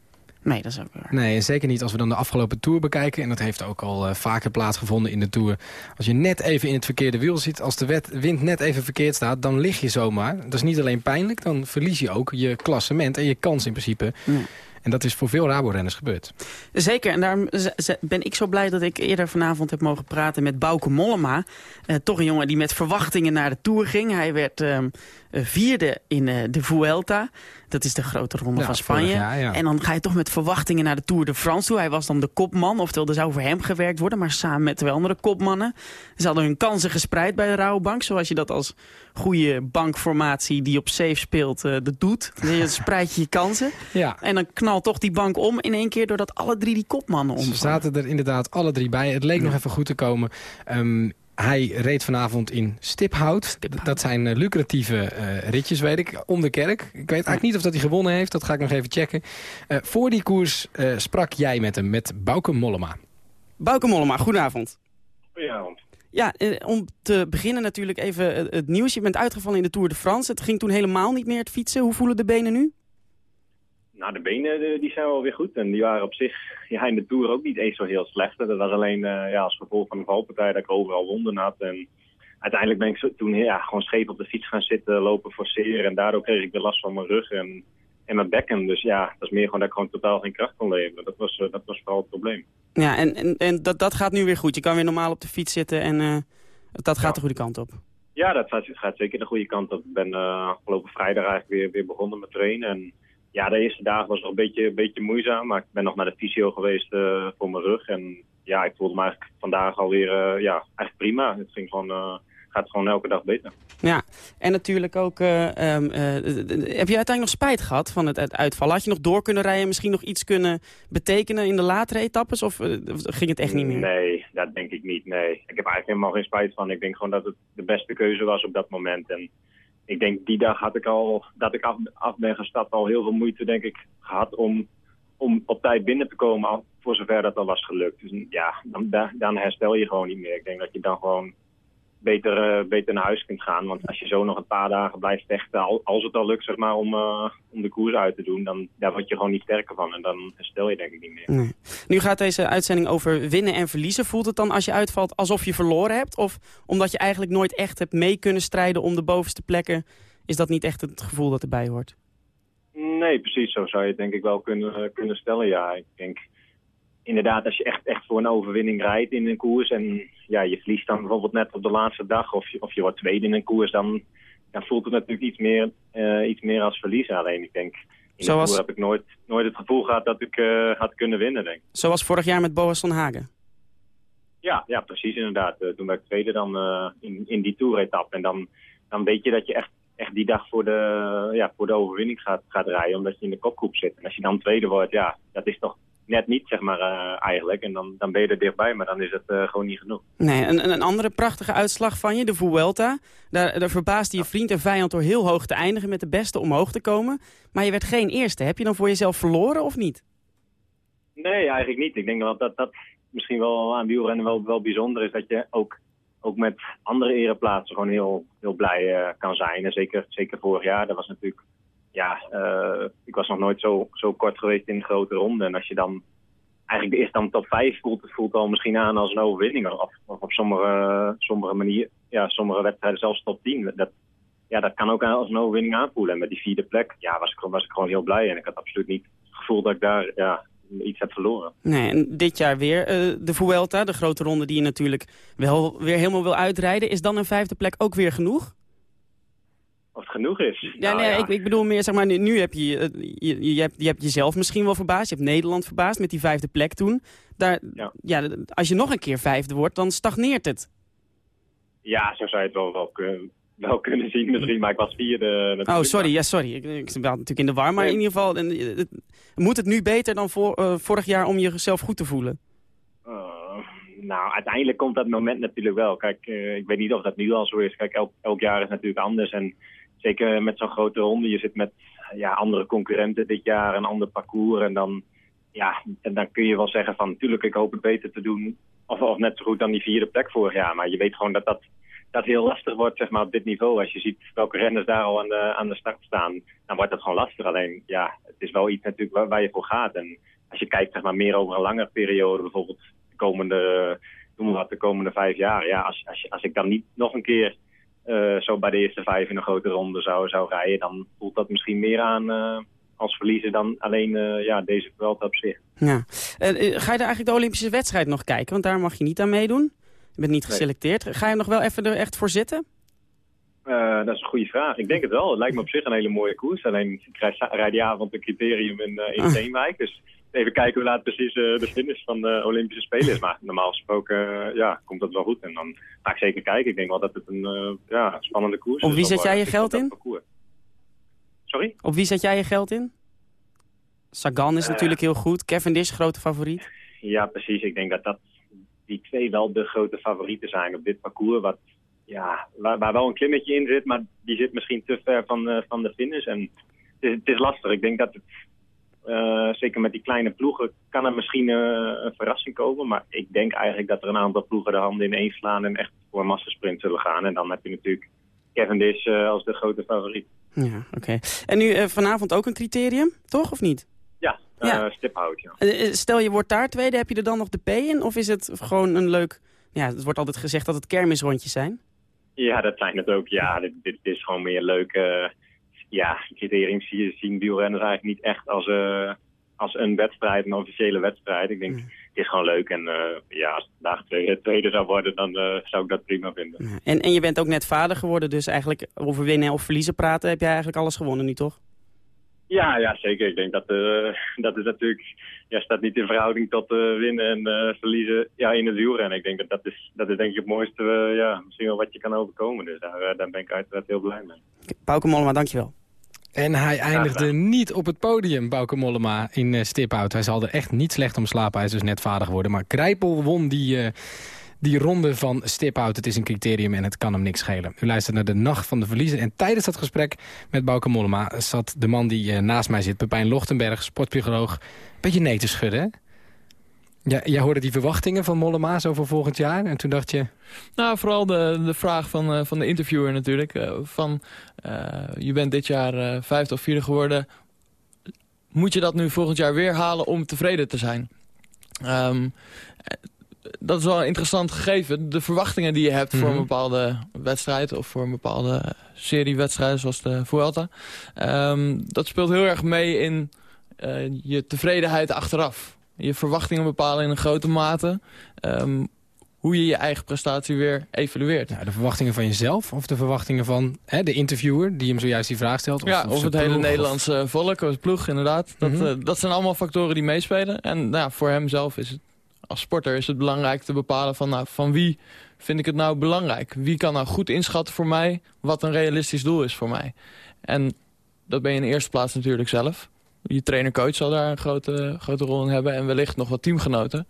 [SPEAKER 11] Nee, dat is ook waar.
[SPEAKER 8] Nee, en zeker niet als we dan de afgelopen Tour bekijken. En dat heeft ook al eh, vaker plaatsgevonden in de Tour. Als je net even in het verkeerde wiel zit, als de wet, wind net even verkeerd staat... dan lig je zomaar. Dat is niet alleen pijnlijk, dan verlies je ook je klassement... en je kans in principe. En dat is voor veel Rabo-renners gebeurd.
[SPEAKER 11] Zeker, en z- ben ik zo blij dat ik eerder vanavond heb mogen praten met Bauke Mollema. Eh, toch een jongen die met verwachtingen naar de Tour ging. Hij werd ehm, eh, vierde in eh, de Vuelta. Dat is de grote ronde
[SPEAKER 8] Ja,
[SPEAKER 11] van Spanje.
[SPEAKER 8] vorig jaar, ja.
[SPEAKER 11] En dan ga je toch met verwachtingen naar de Tour de France toe. Hij was dan de kopman, oftewel er zou voor hem gewerkt worden... maar samen met twee andere kopmannen. Ze hadden hun kansen gespreid bij de Rabobank... zoals je dat als goede bankformatie die op safe speelt eh, dat doet. Dan spreid je je kansen.
[SPEAKER 8] Ja.
[SPEAKER 11] En dan knalt toch die bank om in één keer... doordat alle drie die kopmannen
[SPEAKER 8] Ze
[SPEAKER 11] omvallen.
[SPEAKER 8] zaten er inderdaad alle drie bij. Het leek nog even goed te komen. Ehm, hij reed vanavond in Stiphout. Dat zijn eh, lucratieve eh, ritjes, weet ik, om de kerk. Ik weet eigenlijk niet of dat hij gewonnen heeft. Dat ga ik nog even checken. Eh, voor die koers eh, sprak jij met hem, met Bauke Mollema.
[SPEAKER 11] Bauke Mollema, goedenavond.
[SPEAKER 16] Goedenavond.
[SPEAKER 11] Ja, om te beginnen natuurlijk even het, het nieuws. Je bent uitgevallen in de Tour de France. Het ging toen helemaal niet meer het fietsen. Hoe voelen de benen nu?
[SPEAKER 16] Nou, de benen de- die zijn wel weer goed. En die waren op zich ja, in de Tour ook niet eens zo heel slecht. Dat was alleen eh, ja, als gevolg van een valpartij dat ik overal wonden had. En uiteindelijk ben ik zo- toen ja, gewoon scheef op de fiets gaan zitten, lopen, forceren. En daardoor kreeg ik weer last van mijn rug en, en mijn bekken. Dus ja, dat is meer gewoon dat ik gewoon totaal geen kracht kon leveren. Dat was, eh, dat was vooral het probleem.
[SPEAKER 11] Ja, en, en, en dat, dat gaat nu weer goed. Je kan weer normaal op de fiets zitten en eh, dat gaat de goede kant op.
[SPEAKER 16] Ja, dat gaat, gaat zeker de goede kant op. Ik ben eh, afgelopen vrijdag eigenlijk weer, weer begonnen met trainen. En ja, de eerste dagen was nog een beetje, een beetje moeizaam. Maar ik ben nog naar de fysio geweest eh, voor mijn rug. En ja, ik voelde me eigenlijk vandaag alweer uh, ja, eigenlijk prima. Het ging gewoon, uh, gaat gewoon elke dag beter.
[SPEAKER 11] Ja, en natuurlijk ook, um, uh, heb je uiteindelijk nog spijt gehad van het, uitvallen? Had je nog door kunnen rijden, misschien nog iets kunnen betekenen in de latere etappes? Of ging het echt niet meer?
[SPEAKER 16] Nee, dat denk ik niet, nee. Ik heb eigenlijk helemaal geen spijt van. Ik denk gewoon dat het de beste keuze was op dat moment. En ik denk die dag had ik al, dat ik af, ben gestapt, al heel veel moeite denk ik gehad om, om op tijd binnen te komen, voor zover dat al was gelukt. Dus ja, dan, dan herstel je gewoon niet meer. Ik denk dat je dan gewoon beter, uh, beter naar huis kunt gaan. Want als je zo nog een paar dagen blijft vechten, als het al lukt zeg maar, om, uh, om de koers uit te doen, dan daar word je gewoon niet sterker van. En dan herstel je denk ik niet meer.
[SPEAKER 11] Nee. Nu gaat deze uitzending over winnen en verliezen. Voelt het dan als je uitvalt alsof je verloren hebt? Of omdat je eigenlijk nooit echt hebt mee kunnen strijden om de bovenste plekken, is dat niet echt het gevoel dat erbij hoort?
[SPEAKER 16] Nee, precies. Zo zou je het denk ik wel kunnen, kunnen stellen, ja. Ik denk inderdaad, als je echt, echt voor een overwinning rijdt in een koers... en ja, je verliest dan bijvoorbeeld net op de laatste dag... of je, of je wordt tweede in een koers, dan, dan voelt het natuurlijk iets meer, uh, iets meer als verliezen. Alleen ik denk, in
[SPEAKER 11] Zoals...
[SPEAKER 16] de koers heb ik nooit, nooit het gevoel gehad dat ik uh, had kunnen winnen, denk.
[SPEAKER 11] Zoals vorig jaar met Boas van Hagen?
[SPEAKER 16] Ja, ja precies inderdaad. Uh, toen werd ik tweede dan in, in die tour-etappe. En dan, dan weet je dat je echt echt die dag voor de, ja, voor de overwinning gaat, gaat rijden, omdat je in de kopgroep zit. En als je dan tweede wordt, ja, dat is toch net niet, zeg maar, eh, eigenlijk. En dan, dan ben je er dichtbij, maar dan is het eh, gewoon niet genoeg.
[SPEAKER 11] Nee, een, een andere prachtige uitslag van je, de Vuelta. Daar, daar verbaasde je vriend en vijand door heel hoog te eindigen... met de beste omhoog te komen. Maar je werd geen eerste. Heb je dan voor jezelf verloren of niet?
[SPEAKER 16] Nee, eigenlijk niet. Ik denk dat dat, dat misschien wel aan wielrennen wel, wel bijzonder is. Dat je ook, ook met andere ereplaatsen gewoon heel, heel blij eh, kan zijn. En zeker, zeker vorig jaar, dat was natuurlijk... Ja, eh, ik was nog nooit zo, zo kort geweest in een grote ronde. En als je dan eigenlijk de eerste dan top 5 voelt, het voelt al misschien aan als een overwinning. Of, of op sommige, sommige manieren, ja, sommige wedstrijden zelfs top 10. Dat, ja, dat kan ook als een overwinning aanvoelen. En met die vierde plek ja, was, ik, was ik gewoon heel blij. En ik had absoluut niet het gevoel dat ik daar ja, iets heb verloren.
[SPEAKER 11] Nee, en dit jaar weer eh, de Vuelta, de grote ronde die je natuurlijk wel weer helemaal wil uitrijden. Is dan een vijfde plek ook weer genoeg?
[SPEAKER 16] Of het genoeg is.
[SPEAKER 11] Ja,
[SPEAKER 16] Nou
[SPEAKER 11] nee, Ik, ik bedoel meer, zeg maar, nu, nu heb je, eh, je, je, hebt, je hebt jezelf misschien wel verbaasd. Je hebt Nederland verbaasd met die vijfde plek toen. Daar, ja. als je nog een keer vijfde wordt, dan stagneert het.
[SPEAKER 16] Ja, zo zou je het wel, wel, wel kunnen zien misschien. Maar ik was vierde natuurlijk.
[SPEAKER 11] Oh, sorry, ja, sorry. Ik, ik ben natuurlijk in de war, maar in ieder geval... en, eh, het- moet het nu beter dan voor, eh, vorig jaar om jezelf goed te voelen?
[SPEAKER 16] Uh, nou, uiteindelijk komt dat moment natuurlijk wel. Kijk, ik weet niet of dat nu al zo is. Kijk, elk, elk jaar is natuurlijk anders. En zeker met zo'n grote ronde, je zit met ja, andere concurrenten dit jaar, een ander parcours. En dan, ja, en dan kun je wel zeggen van, natuurlijk, ik hoop het beter te doen. Of, of net zo goed dan die vierde plek vorig jaar. Maar je weet gewoon dat dat, dat heel lastig wordt, zeg maar, op dit niveau. Als je ziet welke renners daar al aan de, aan de start staan, dan wordt dat gewoon lastig. Alleen, ja, het is wel iets natuurlijk waar, je voor gaat. En als je kijkt, zeg maar, meer over een langere periode, bijvoorbeeld de komende, noem maar wat, de komende vijf jaar. Ja, als, als, als ik dan niet nog een keer eh, zo bij de eerste vijf in een grote ronde zou, zou rijden, dan voelt dat misschien meer aan eh, als verliezen dan alleen eh, ja, deze Vuelta op zich.
[SPEAKER 11] Ja. Ga je daar eigenlijk de Olympische wedstrijd nog kijken? Want daar mag je niet aan meedoen. Je bent niet
[SPEAKER 16] Nee.
[SPEAKER 11] geselecteerd. Ga je nog wel even er echt voor zitten?
[SPEAKER 16] Dat is een goede vraag. Ik denk het wel. Het lijkt me op zich een hele mooie koers. Alleen ik rijd, die avond een criterium in, in
[SPEAKER 11] Ah.
[SPEAKER 16] Steenwijk. Dus even kijken hoe laat precies eh, de finish van de Olympische Spelen is. Maar normaal gesproken eh, ja, komt dat wel goed. En dan ga ik zeker kijken. Ik denk wel dat het een eh, ja, spannende koers
[SPEAKER 11] Op
[SPEAKER 16] is.
[SPEAKER 11] wie
[SPEAKER 16] zal
[SPEAKER 11] zet jij je geld in?
[SPEAKER 16] Sorry?
[SPEAKER 11] Op wie zet jij je geld in? Sagan is natuurlijk heel goed. Cavendish, grote favoriet.
[SPEAKER 16] Ja, precies. Ik denk dat, dat die twee wel de grote favorieten zijn op dit parcours. Wat, ja, waar, waar wel een klimmetje in zit, maar die zit misschien te ver van, van de finish. En het is, het is lastig. Ik denk dat het, eh, zeker met die kleine ploegen, kan er misschien eh, een verrassing komen. Maar ik denk eigenlijk dat er een aantal ploegen de handen ineens slaan en echt voor een massasprint zullen gaan. En dan heb je natuurlijk Cavendish eh, als de grote favoriet.
[SPEAKER 11] Ja, oké. En nu vanavond ook een criterium, toch? Of niet?
[SPEAKER 16] Ja,
[SPEAKER 11] Ja.
[SPEAKER 16] eh, stiphout, ja.
[SPEAKER 11] Stel je wordt daar tweede, heb je er dan nog de P in? Of is het gewoon een leuk... Ja, het wordt altijd gezegd dat het kermisrondjes zijn.
[SPEAKER 16] Ja, dat zijn het ook. Ja, dit, dit is gewoon meer leuk. Ja, criterium zie je- zien wielrenners eigenlijk niet echt als, eh, als een wedstrijd, een officiële wedstrijd. Ik denk, het is gewoon leuk. En eh, ja, als het vandaag tweede, tweede zou worden, dan eh, zou ik dat prima vinden.
[SPEAKER 11] En, en je bent ook net vader geworden, dus eigenlijk over winnen of verliezen praten... heb jij eigenlijk alles gewonnen nu, toch?
[SPEAKER 16] Ja, ja, zeker. Ik denk dat dat is natuurlijk, ja, staat niet in verhouding tot winnen en verliezen ja, in het wielrennen. Ik denk dat dat is, dat is denk ik het mooiste, ja, misschien wel wat je kan overkomen. Dus daar, daar ben ik uiteraard heel blij mee.
[SPEAKER 11] Pauke Mollema, dankjewel.
[SPEAKER 8] En hij eindigde niet op het podium, Bauke Mollema, in eh, Stiphout. Hij zal er echt niet slecht om slapen. Hij is dus net vader geworden. Maar Krijpel won die, eh, die ronde van Stiphout. Het is een criterium en het kan hem niks schelen. U luistert naar de Nacht van de Verliezer. En tijdens dat gesprek met Bauke Mollema zat de man die eh, naast mij zit... Pepijn Lochtenberg, sportpsycholoog, een beetje nee te schudden, hè? Ja, jij hoorde die verwachtingen van Mollema zo voor volgend jaar. En toen dacht je...
[SPEAKER 9] Nou, vooral de, de vraag van, eh, van de interviewer natuurlijk. eh, van, eh, je bent dit jaar vijfde of vierde geworden. Moet je dat nu volgend jaar weer halen om tevreden te zijn? Ehm, eh, dat is wel een interessant gegeven. De verwachtingen die je hebt voor
[SPEAKER 8] Mhm.
[SPEAKER 9] een bepaalde wedstrijd... of voor een bepaalde serie wedstrijden zoals de Vuelta... ehm, dat speelt heel erg mee in je tevredenheid achteraf. Je verwachtingen bepalen in een grote mate... ehm, hoe je je eigen prestatie weer evalueert.
[SPEAKER 8] Ja, de verwachtingen van jezelf of de verwachtingen van hè, de interviewer... die hem zojuist die vraag stelt?
[SPEAKER 9] ja, of, het hele
[SPEAKER 8] of-
[SPEAKER 9] Nederlandse volk, of ploeg inderdaad. Dat,
[SPEAKER 8] Mhm.
[SPEAKER 9] eh, dat zijn allemaal factoren die meespelen. En nou, voor hemzelf is het, als sporter is het belangrijk te bepalen van, nou, van wie vind ik het nou belangrijk? Wie kan nou goed inschatten voor mij wat een realistisch doel is voor mij? En dat ben je in de eerste plaats natuurlijk zelf. Je trainer-coach zal daar een grote, grote rol in hebben en wellicht nog wat teamgenoten.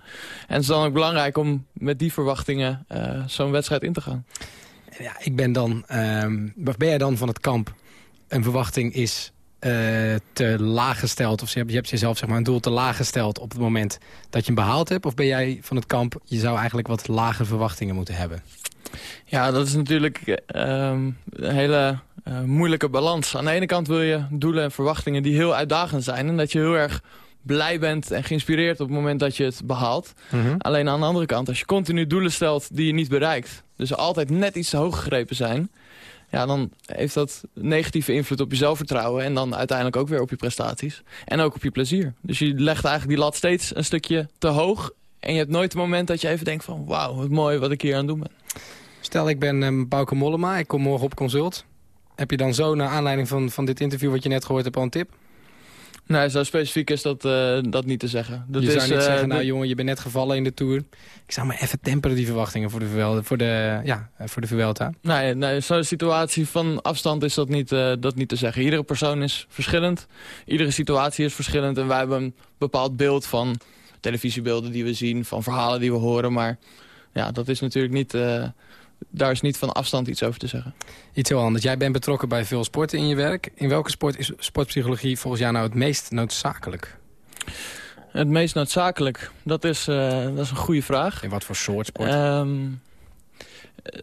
[SPEAKER 9] En het is dan ook belangrijk om met die verwachtingen eh, zo'n wedstrijd in te gaan.
[SPEAKER 8] Ja, ik ben dan... ehm, ben jij dan van het kamp? Een verwachting is eh, te laag gesteld. Of je hebt, je jezelf zeg maar, een doel te laag gesteld op het moment dat je hem behaald hebt. Of ben jij van het kamp, je zou eigenlijk wat lagere verwachtingen moeten hebben?
[SPEAKER 9] Ja, dat is natuurlijk ehm, een hele eh, moeilijke balans. Aan de ene kant wil je doelen en verwachtingen die heel uitdagend zijn. En dat je heel erg blij bent en geïnspireerd op het moment dat je het behaalt. Alleen aan de andere kant, als je continu doelen stelt die je niet bereikt... dus altijd net iets te hoog gegrepen zijn... ja, dan heeft dat negatieve invloed op je zelfvertrouwen... en dan uiteindelijk ook weer op je prestaties. En ook op je plezier. Dus je legt eigenlijk die lat steeds een stukje te hoog... en je hebt nooit het moment dat je even denkt van... wauw, wat mooi wat ik hier aan het doen ben.
[SPEAKER 8] Stel, ik ben um, Bouke Mollema, ik kom morgen op consult. Heb je dan zo, naar aanleiding van, van dit interview wat je net gehoord hebt, al een tip?
[SPEAKER 9] Nee, zo specifiek is dat, eh, dat niet te zeggen. Dat
[SPEAKER 8] je
[SPEAKER 9] is,
[SPEAKER 8] zou niet
[SPEAKER 9] eh,
[SPEAKER 8] zeggen, nou jongen, je bent net gevallen in de Tour. Ik zou maar even temperen die verwachtingen voor de, voor de, ja, eh, voor de Vuelta.
[SPEAKER 9] Nee, nee zo'n situatie van afstand is dat niet, dat niet te zeggen. Iedere persoon is verschillend. Iedere situatie is verschillend. En wij hebben een bepaald beeld van televisiebeelden die we zien. Van verhalen die we horen. Maar ja, dat is natuurlijk niet... daar is niet van afstand iets over te zeggen.
[SPEAKER 8] Iets heel anders. Jij bent betrokken bij veel sporten in je werk. In welke sport is sportpsychologie volgens jou nou het meest noodzakelijk?
[SPEAKER 9] Het meest noodzakelijk, dat is, eh, dat is een goede vraag.
[SPEAKER 8] In wat voor soort sport?
[SPEAKER 9] Ehm, eh,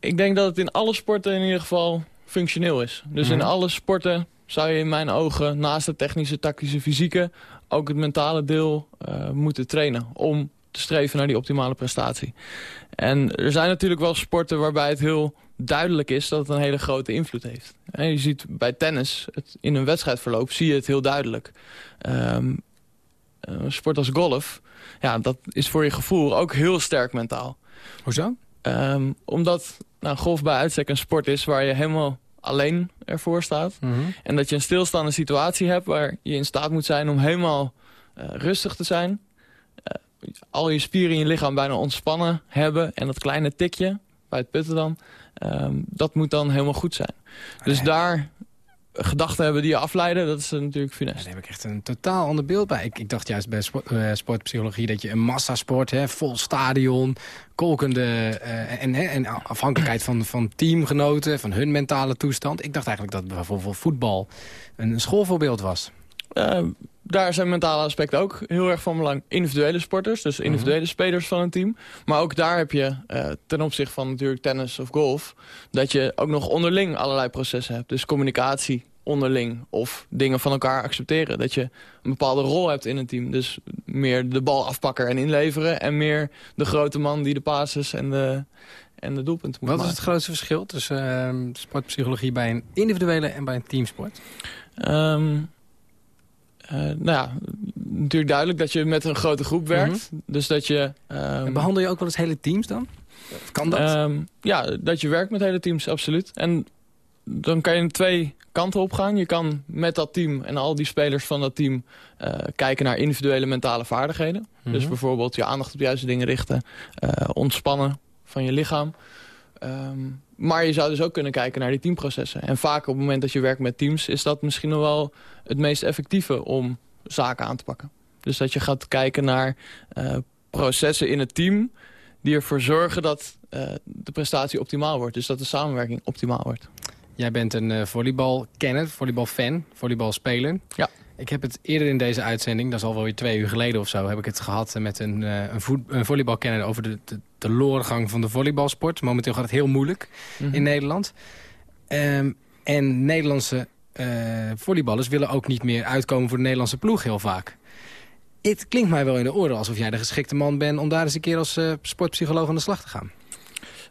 [SPEAKER 9] ik denk dat het in alle sporten in ieder geval functioneel is. Dus in
[SPEAKER 8] Mhm.
[SPEAKER 9] alle sporten zou je in mijn ogen naast het technische, tactische, fysieke... ook het mentale deel eh, moeten trainen om te streven naar die optimale prestatie. En er zijn natuurlijk wel sporten waarbij het heel duidelijk is dat het een hele grote invloed heeft. En je ziet bij tennis, het, in een wedstrijdverloop zie je het heel duidelijk. Ehm, een sport als golf, ja, dat is voor je gevoel ook heel sterk mentaal.
[SPEAKER 8] Hoezo?
[SPEAKER 9] Ehm, omdat nou, golf bij uitstek een sport is waar je helemaal alleen ervoor staat.
[SPEAKER 8] Mhm.
[SPEAKER 9] En dat je een stilstaande situatie hebt waar je in staat moet zijn om helemaal eh, rustig te zijn. Eh, al je spieren in je lichaam bijna ontspannen hebben. En dat kleine tikje, bij het putten dan, ehm, dat moet dan helemaal goed zijn. Dus daar gedachten hebben die je afleiden, dat is eh, natuurlijk funest.
[SPEAKER 8] Daar heb ik echt een totaal ander beeld bij. Ik, ik dacht juist bij sport, eh, sportpsychologie dat je een massasport, hè, vol stadion, kolkende eh, en, hè, en afhankelijkheid van, van teamgenoten, van hun mentale toestand. Ik dacht eigenlijk dat bijvoorbeeld voetbal een schoolvoorbeeld was.
[SPEAKER 9] Eh, daar zijn mentale aspecten ook heel erg van belang. Individuele sporters, dus individuele spelers van een team. Maar ook daar heb je eh, ten opzichte van natuurlijk tennis of golf... dat je ook nog onderling allerlei processen hebt. Dus communicatie onderling of dingen van elkaar accepteren. Dat je een bepaalde rol hebt in een team. Dus meer de bal afpakken en inleveren... en meer de grote man die de passes en de, en de doelpunten moet
[SPEAKER 8] Wat is het grootste verschil tussen eh, sportpsychologie bij een individuele en bij een teamsport?
[SPEAKER 9] Ehm, eh, nou ja, natuurlijk duidelijk dat je met een grote groep werkt. Dus dat je... ehm,
[SPEAKER 8] behandel je ook wel eens hele teams dan? Kan dat?
[SPEAKER 9] Ehm, ja, dat je werkt met hele teams, absoluut. En dan kan je twee kanten op gaan. Je kan met dat team en al die spelers van dat team... eh, kijken naar individuele mentale vaardigheden. Dus
[SPEAKER 8] Mhm.
[SPEAKER 9] bijvoorbeeld je aandacht op de juiste dingen richten. eh, ontspannen van je lichaam. Ehm, maar je zou dus ook kunnen kijken naar die teamprocessen. En vaak op het moment dat je werkt met teams... is dat misschien nog wel het meest effectieve om zaken aan te pakken. Dus dat je gaat kijken naar eh, processen in het team... die ervoor zorgen dat eh, de prestatie optimaal wordt. Dus dat de samenwerking optimaal wordt.
[SPEAKER 8] Jij bent een eh volleybalkenner, volleybalfan, volleybalspeler.
[SPEAKER 9] Ja.
[SPEAKER 8] Ik heb het eerder in deze uitzending, dat is al wel weer twee uur geleden of zo... heb ik het gehad met een, eh, een, voet, een volleybalkenner over de, de, de loorgang van de volleybalsport. Momenteel gaat het heel moeilijk
[SPEAKER 9] Mhm.
[SPEAKER 8] in Nederland. Ehm, en Nederlandse eh, volleyballers willen ook niet meer uitkomen voor de Nederlandse ploeg heel vaak. Het klinkt mij wel in de oren alsof jij de geschikte man bent... om daar eens een keer als eh, sportpsycholoog aan de slag te gaan.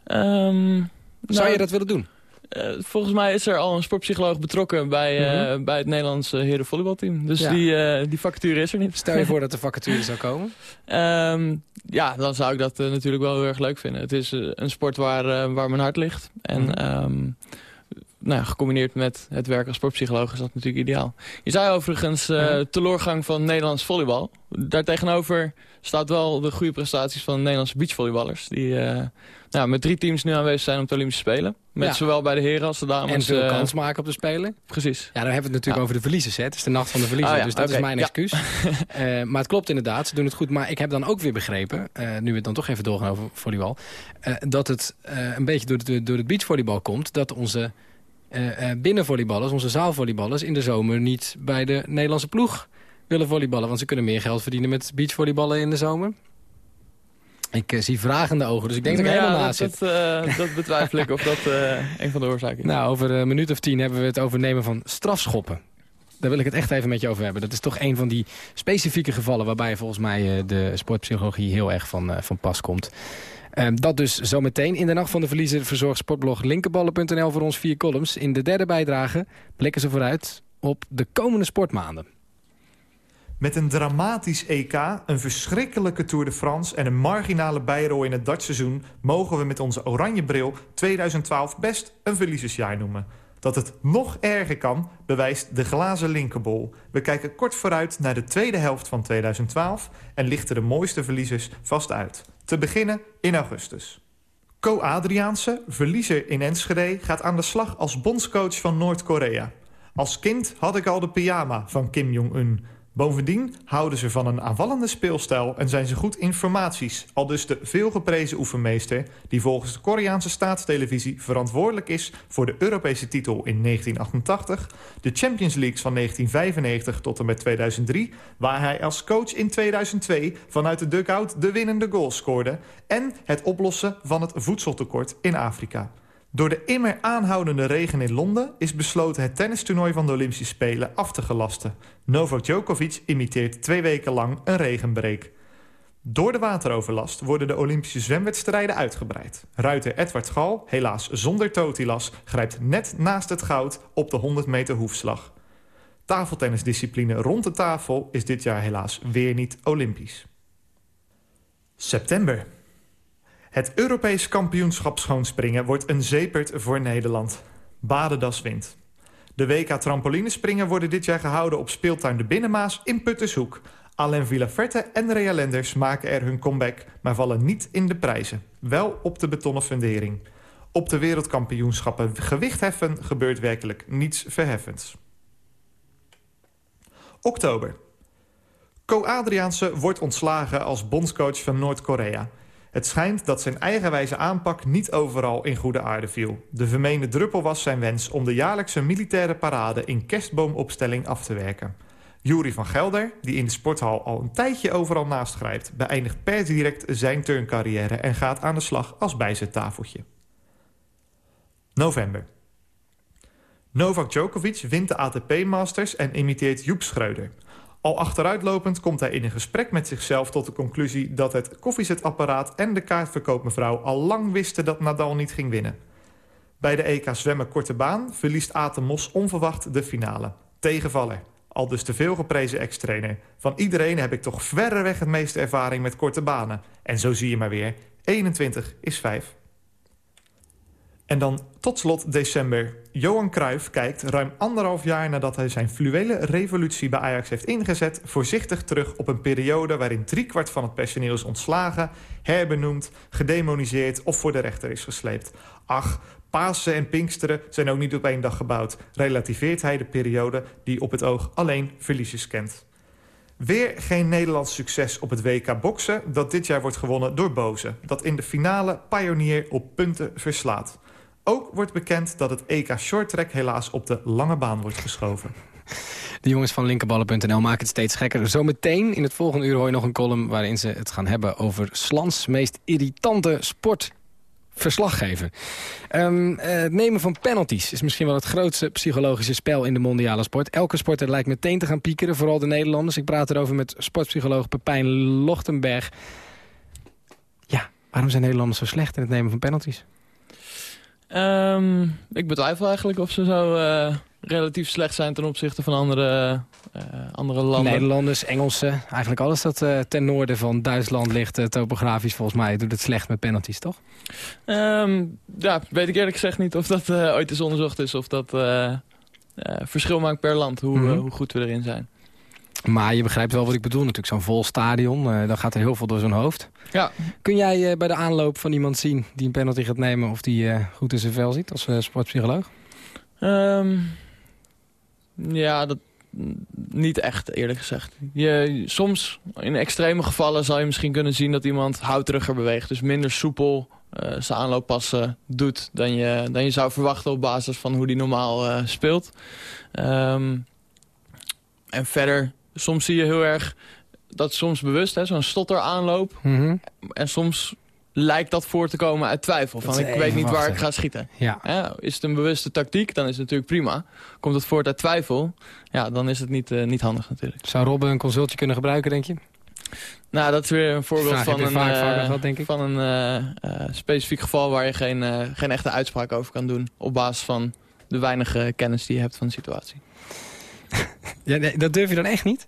[SPEAKER 9] Ehm,
[SPEAKER 8] Zou
[SPEAKER 9] nou,
[SPEAKER 8] je dat willen doen?
[SPEAKER 9] Eh, volgens mij is er al een sportpsycholoog betrokken bij, eh, bij het Nederlandse herenvolleybalteam. Dus
[SPEAKER 8] Ja.
[SPEAKER 9] die, eh, die vacature is er niet.
[SPEAKER 8] Stel je voor dat de vacature zou komen?
[SPEAKER 9] Ehm, ja, dan zou ik dat eh, natuurlijk wel heel erg leuk vinden. Het is eh, een sport waar, eh, waar mijn hart ligt. En
[SPEAKER 8] Mhm.
[SPEAKER 9] ehm, nou, gecombineerd met het werk als sportpsycholoog is dat natuurlijk ideaal. Je zei overigens eh teleurgang van Nederlands volleybal. Daartegenover staat wel de goede prestaties van de Nederlandse beachvolleyballers. Die eh, nou, met drie teams nu aanwezig zijn op de Olympische Spelen. Met
[SPEAKER 8] Ja.
[SPEAKER 9] zowel bij de heren als de dames.
[SPEAKER 8] En veel
[SPEAKER 9] eh,
[SPEAKER 8] kans maken op de Spelen.
[SPEAKER 9] Precies.
[SPEAKER 8] Ja, daar hebben we het natuurlijk over de verliezers. Hè. Het is de nacht van de verliezers,
[SPEAKER 9] Ah,
[SPEAKER 8] dus dat is mijn excuus. Maar het klopt inderdaad, ze doen het goed. Maar ik heb dan ook weer begrepen, nu we het dan toch even doorgaan over volleybal... dat het een beetje door, de, door het beachvolleybal komt... dat onze binnenvolleyballers, onze zaalvolleyballers... in de zomer niet bij de Nederlandse ploeg willen volleyballen. Want ze kunnen meer geld verdienen met beachvolleyballen in de zomer. Ik eh, zie vragende ogen, dus ik denk dat ik helemaal naast zit.
[SPEAKER 9] dat, eh, dat betwijfel ik of dat eh, een van de oorzaken is.
[SPEAKER 8] Nou, over een minuut of tien hebben we het over het nemen van strafschoppen. Daar wil ik het echt even met je over hebben. Dat is toch een van die specifieke gevallen... waarbij volgens mij eh, de sportpsychologie heel erg van, eh, van pas komt. Eh, dat dus zometeen. In de Nacht van de Verliezer verzorgt sportblog linkerballen.nl voor ons vier columns. In de derde bijdrage blikken ze vooruit op de komende sportmaanden.
[SPEAKER 17] Met een dramatisch EK, een verschrikkelijke Tour de France... en een marginale bijrol in het dartseizoen... mogen we met onze oranje bril 2012 best een verliezersjaar noemen. Dat het nog erger kan, bewijst de glazen linkerbol. We kijken kort vooruit naar de tweede helft van 2012... en lichten de mooiste verliezers vast uit. Te beginnen in augustus. Co Adriaanse, verliezer in Enschede... gaat aan de slag als bondscoach van Noord-Korea. Als kind had ik al de pyjama van Kim Jong-un... Bovendien houden ze van een aanvallende speelstijl en zijn ze goed in formaties. Al dus de veelgeprezen oefenmeester die volgens de Koreaanse staatstelevisie verantwoordelijk is voor de Europese titel in 1988, de Champions Leagues van 1995 tot en met 2003, waar hij als coach in 2002 vanuit de dugout de winnende goal scoorde, en het oplossen van het voedseltekort in Afrika. Door de immer aanhoudende regen in Londen is besloten het tennistoernooi van de Olympische Spelen af te gelasten. Novak Djokovic imiteert twee weken lang een regenbreek. Door de wateroverlast worden de Olympische zwemwedstrijden uitgebreid. Ruiter Edward Gal, helaas zonder totilas, grijpt net naast het goud op de 100 meter hoefslag. Tafeltennisdiscipline rond de tafel is dit jaar helaas weer niet Olympisch. September. Het Europees kampioenschap schoonspringen wordt een zeepert voor Nederland. Badendas wint. De WK trampolinespringen worden dit jaar gehouden op speeltuin De Binnenmaas in Puttershoek. Alain Villaverte en Rea Lenders maken er hun comeback, maar vallen niet in de prijzen. Wel op de betonnen fundering. Op de wereldkampioenschappen gewichtheffen gebeurt werkelijk niets verheffends. Oktober. Co Adriaanse wordt ontslagen als bondscoach van Noord-Korea. Het schijnt dat zijn eigenwijze aanpak niet overal in goede aarde viel. De vermeende druppel was zijn wens om de jaarlijkse militaire parade in kerstboomopstelling af te werken. Jury van Gelder, die in de sporthal al een tijdje overal naast grijpt... beëindigt per direct zijn turncarrière en gaat aan de slag als bijzettafeltje. November. Novak Djokovic wint de ATP Masters en imiteert Joep Schreuder. Al achteruitlopend komt hij in een gesprek met zichzelf tot de conclusie... dat het koffiezetapparaat en de kaartverkoopmevrouw al lang wisten dat Nadal niet ging winnen. Bij de EK Zwemmen Korte Baan verliest Aten Mos onverwacht de finale. Tegenvaller. Al dus de veelgeprezen ex-trainer. Van iedereen heb ik toch verreweg het meeste ervaring met korte banen. En zo zie je maar weer, 21 is 5. En dan tot slot december. Johan Cruijff kijkt ruim anderhalf jaar nadat hij zijn fluwele revolutie bij Ajax heeft ingezet... voorzichtig terug op een periode waarin driekwart van het personeel is ontslagen... herbenoemd, gedemoniseerd of voor de rechter is gesleept. Ach, Pasen en Pinksteren zijn ook niet op één dag gebouwd. Relativeert hij de periode die op het oog alleen verliezers kent. Weer geen Nederlands succes op het WK boksen... dat dit jaar wordt gewonnen door Boze... dat in de finale Pioneer op punten verslaat. Ook wordt bekend dat het EK Shorttrack helaas op de lange baan wordt geschoven.
[SPEAKER 8] De jongens van linkerballen.nl maken het steeds gekker. Zometeen in het volgende uur hoor je nog een column... waarin ze het gaan hebben over Slans meest irritante sportverslaggever. Ehm, eh, het nemen van penalties is misschien wel het grootste psychologische spel in de mondiale sport. Elke sporter lijkt meteen te gaan piekeren, vooral de Nederlanders. Ik praat erover met sportpsycholoog Pepijn Lochtenberg. Ja, waarom zijn Nederlanders zo slecht in het nemen van penalties?
[SPEAKER 9] Ehm, ik betwijfel eigenlijk of ze zo eh, relatief slecht zijn ten opzichte van andere, eh, andere landen.
[SPEAKER 8] Nederlanders, Engelsen, eigenlijk alles dat eh, ten noorden van Duitsland ligt, topografisch volgens mij, doet het slecht met penalties, toch?
[SPEAKER 9] Ehm, ja, weet ik eerlijk gezegd niet of dat ooit eens onderzocht is. Of dat verschil maakt per land, hoe,
[SPEAKER 8] Mhm.
[SPEAKER 9] hoe goed we erin zijn.
[SPEAKER 8] Maar je begrijpt wel wat ik bedoel, natuurlijk zo'n vol stadion, eh, dan gaat er heel veel door zo'n hoofd.
[SPEAKER 9] Ja.
[SPEAKER 8] Kun jij eh, bij de aanloop van iemand zien die een penalty gaat nemen of die eh, goed in zijn vel ziet als sportpsycholoog?
[SPEAKER 9] Ehm, ja, dat niet echt eerlijk gezegd. Je, soms, in extreme gevallen, zal je misschien kunnen zien dat iemand houteriger beweegt. Dus minder soepel zijn aanlooppassen doet dan je, dan je zou verwachten op basis van hoe die normaal speelt. Ehm, en verder, soms zie je heel erg dat soms bewust, hè, zo'n stotter aanloop.
[SPEAKER 8] Mhm.
[SPEAKER 9] En soms lijkt dat voor te komen uit twijfel.
[SPEAKER 8] Dat
[SPEAKER 9] Van ik weet niet waar ik ga schieten.
[SPEAKER 8] Ja.
[SPEAKER 9] Ja, is het een bewuste tactiek, dan is het natuurlijk prima. Komt het voort uit twijfel, ja, dan is het niet, eh, niet handig natuurlijk.
[SPEAKER 8] Zou Robben een consultje kunnen gebruiken, denk je?
[SPEAKER 9] Nou, dat is weer een voorbeeld van een,
[SPEAKER 8] vaak
[SPEAKER 9] eh,
[SPEAKER 8] gehad, denk ik.
[SPEAKER 9] van een eh, specifiek geval waar je geen, geen echte uitspraak over kan doen. Op basis van de weinige kennis die je hebt van de situatie.
[SPEAKER 8] Ja, nee, dat durf je dan echt niet?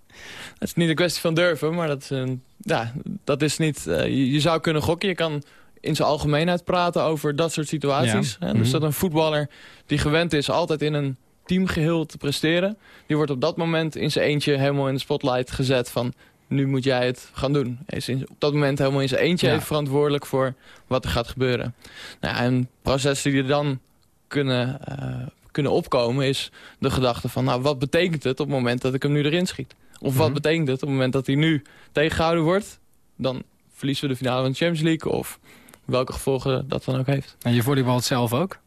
[SPEAKER 9] Het is niet een kwestie van durven, maar dat is, een, ja, dat is niet... eh, je, je zou kunnen gokken, je kan in zijn algemeenheid praten over dat soort situaties.
[SPEAKER 8] Ja.
[SPEAKER 9] Hè? Dus
[SPEAKER 8] Mhm.
[SPEAKER 9] dat een voetballer die gewend is altijd in een teamgeheel te presteren... die wordt op dat moment in zijn eentje helemaal in de spotlight gezet van... nu moet jij het gaan doen. Hij is in- op dat moment helemaal in zijn eentje
[SPEAKER 8] Ja.
[SPEAKER 9] verantwoordelijk voor wat er gaat gebeuren. Nou, en processen die er dan kunnen, eh, kunnen opkomen is de gedachte van... nou, wat betekent het op het moment dat ik hem nu erin schiet? Of wat
[SPEAKER 8] Mhm.
[SPEAKER 9] betekent het op het moment dat hij nu tegengehouden wordt... dan verliezen we de finale van de Champions League... of welke gevolgen dat dan ook heeft.
[SPEAKER 8] En je volleybalt zelf ook.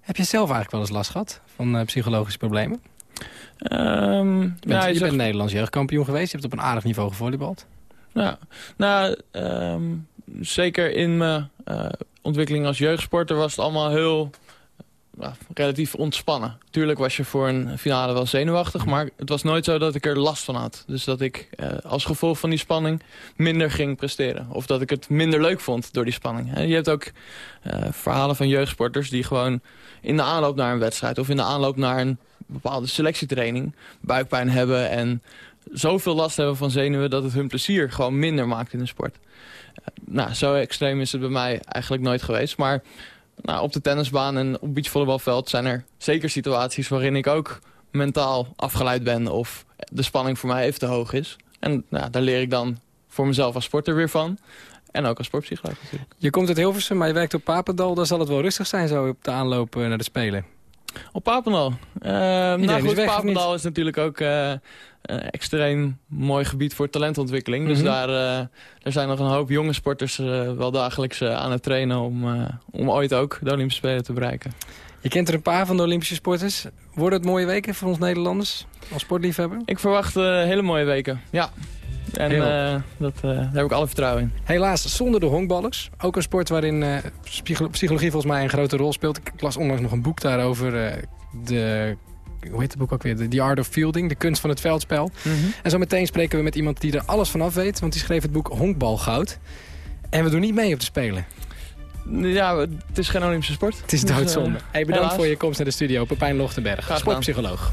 [SPEAKER 8] Heb je zelf eigenlijk wel eens last gehad van eh, psychologische problemen?
[SPEAKER 9] Ehm,
[SPEAKER 8] Je bent,
[SPEAKER 9] ja, je zegt-
[SPEAKER 8] bent Nederlands jeugdkampioen geweest. Je hebt op een aardig niveau gevolleybald.
[SPEAKER 9] Nou, nou zeker in mijn eh, ontwikkeling als jeugdsporter was het allemaal heel nou, relatief ontspannen. Tuurlijk was je voor een finale wel zenuwachtig, maar het was nooit zo dat ik er last van had. Dus dat ik eh, als gevolg van die spanning minder ging presteren. Of dat ik het minder leuk vond door die spanning. Je hebt ook eh, verhalen van jeugdsporters die gewoon in de aanloop naar een wedstrijd... of in de aanloop naar een bepaalde selectietraining buikpijn hebben... en zoveel last hebben van zenuwen dat het hun plezier gewoon minder maakt in de sport. Eh, nou, zo extreem is het bij mij eigenlijk nooit geweest. Maar nou, op de tennisbaan en op beachvolleybalveld zijn er zeker situaties waarin ik ook mentaal afgeleid ben of de spanning voor mij even te hoog is. En nou, daar leer ik dan voor mezelf als sporter weer van. En ook als sportpsycholoog natuurlijk.
[SPEAKER 8] Je komt uit Hilversum, maar je werkt op Papendal. Dan zal het wel rustig zijn zo op de aanloop eh, naar de Spelen.
[SPEAKER 9] Op Papendal. Eh nou
[SPEAKER 8] is
[SPEAKER 9] goed,
[SPEAKER 8] weg,
[SPEAKER 9] Papendal is natuurlijk ook eh, een extreem mooi gebied voor talentontwikkeling. Dus
[SPEAKER 8] Mhm.
[SPEAKER 9] daar, eh, daar zijn nog een hoop jonge sporters eh, wel dagelijks eh, aan het trainen... Om, eh, om ooit ook de Olympische Spelen te bereiken.
[SPEAKER 8] Je kent er een paar van de Olympische sporters. Worden het mooie weken voor ons Nederlanders als sportliefhebber?
[SPEAKER 9] Ik verwacht eh, hele mooie weken, ja. En eh, dat, eh, daar heb ik alle vertrouwen in.
[SPEAKER 8] Helaas zonder de honkballers. Ook een sport waarin eh, psycho- psychologie volgens mij een grote rol speelt. Ik las onlangs nog een boek daarover. de, hoe heet het boek ook weer? The- The Art of Fielding, de kunst van het veldspel. En zo meteen spreken we met iemand die er alles van af weet. Want die schreef het boek Honkbalgoud. En we doen niet mee op de Spelen.
[SPEAKER 9] Ja, het is geen Olympische sport.
[SPEAKER 8] Het is
[SPEAKER 9] Dus,
[SPEAKER 8] doodzonde. hey, bedankt
[SPEAKER 9] helaas.
[SPEAKER 8] voor je komst naar de studio. Pepijn Lochtenberg, sportpsycholoog.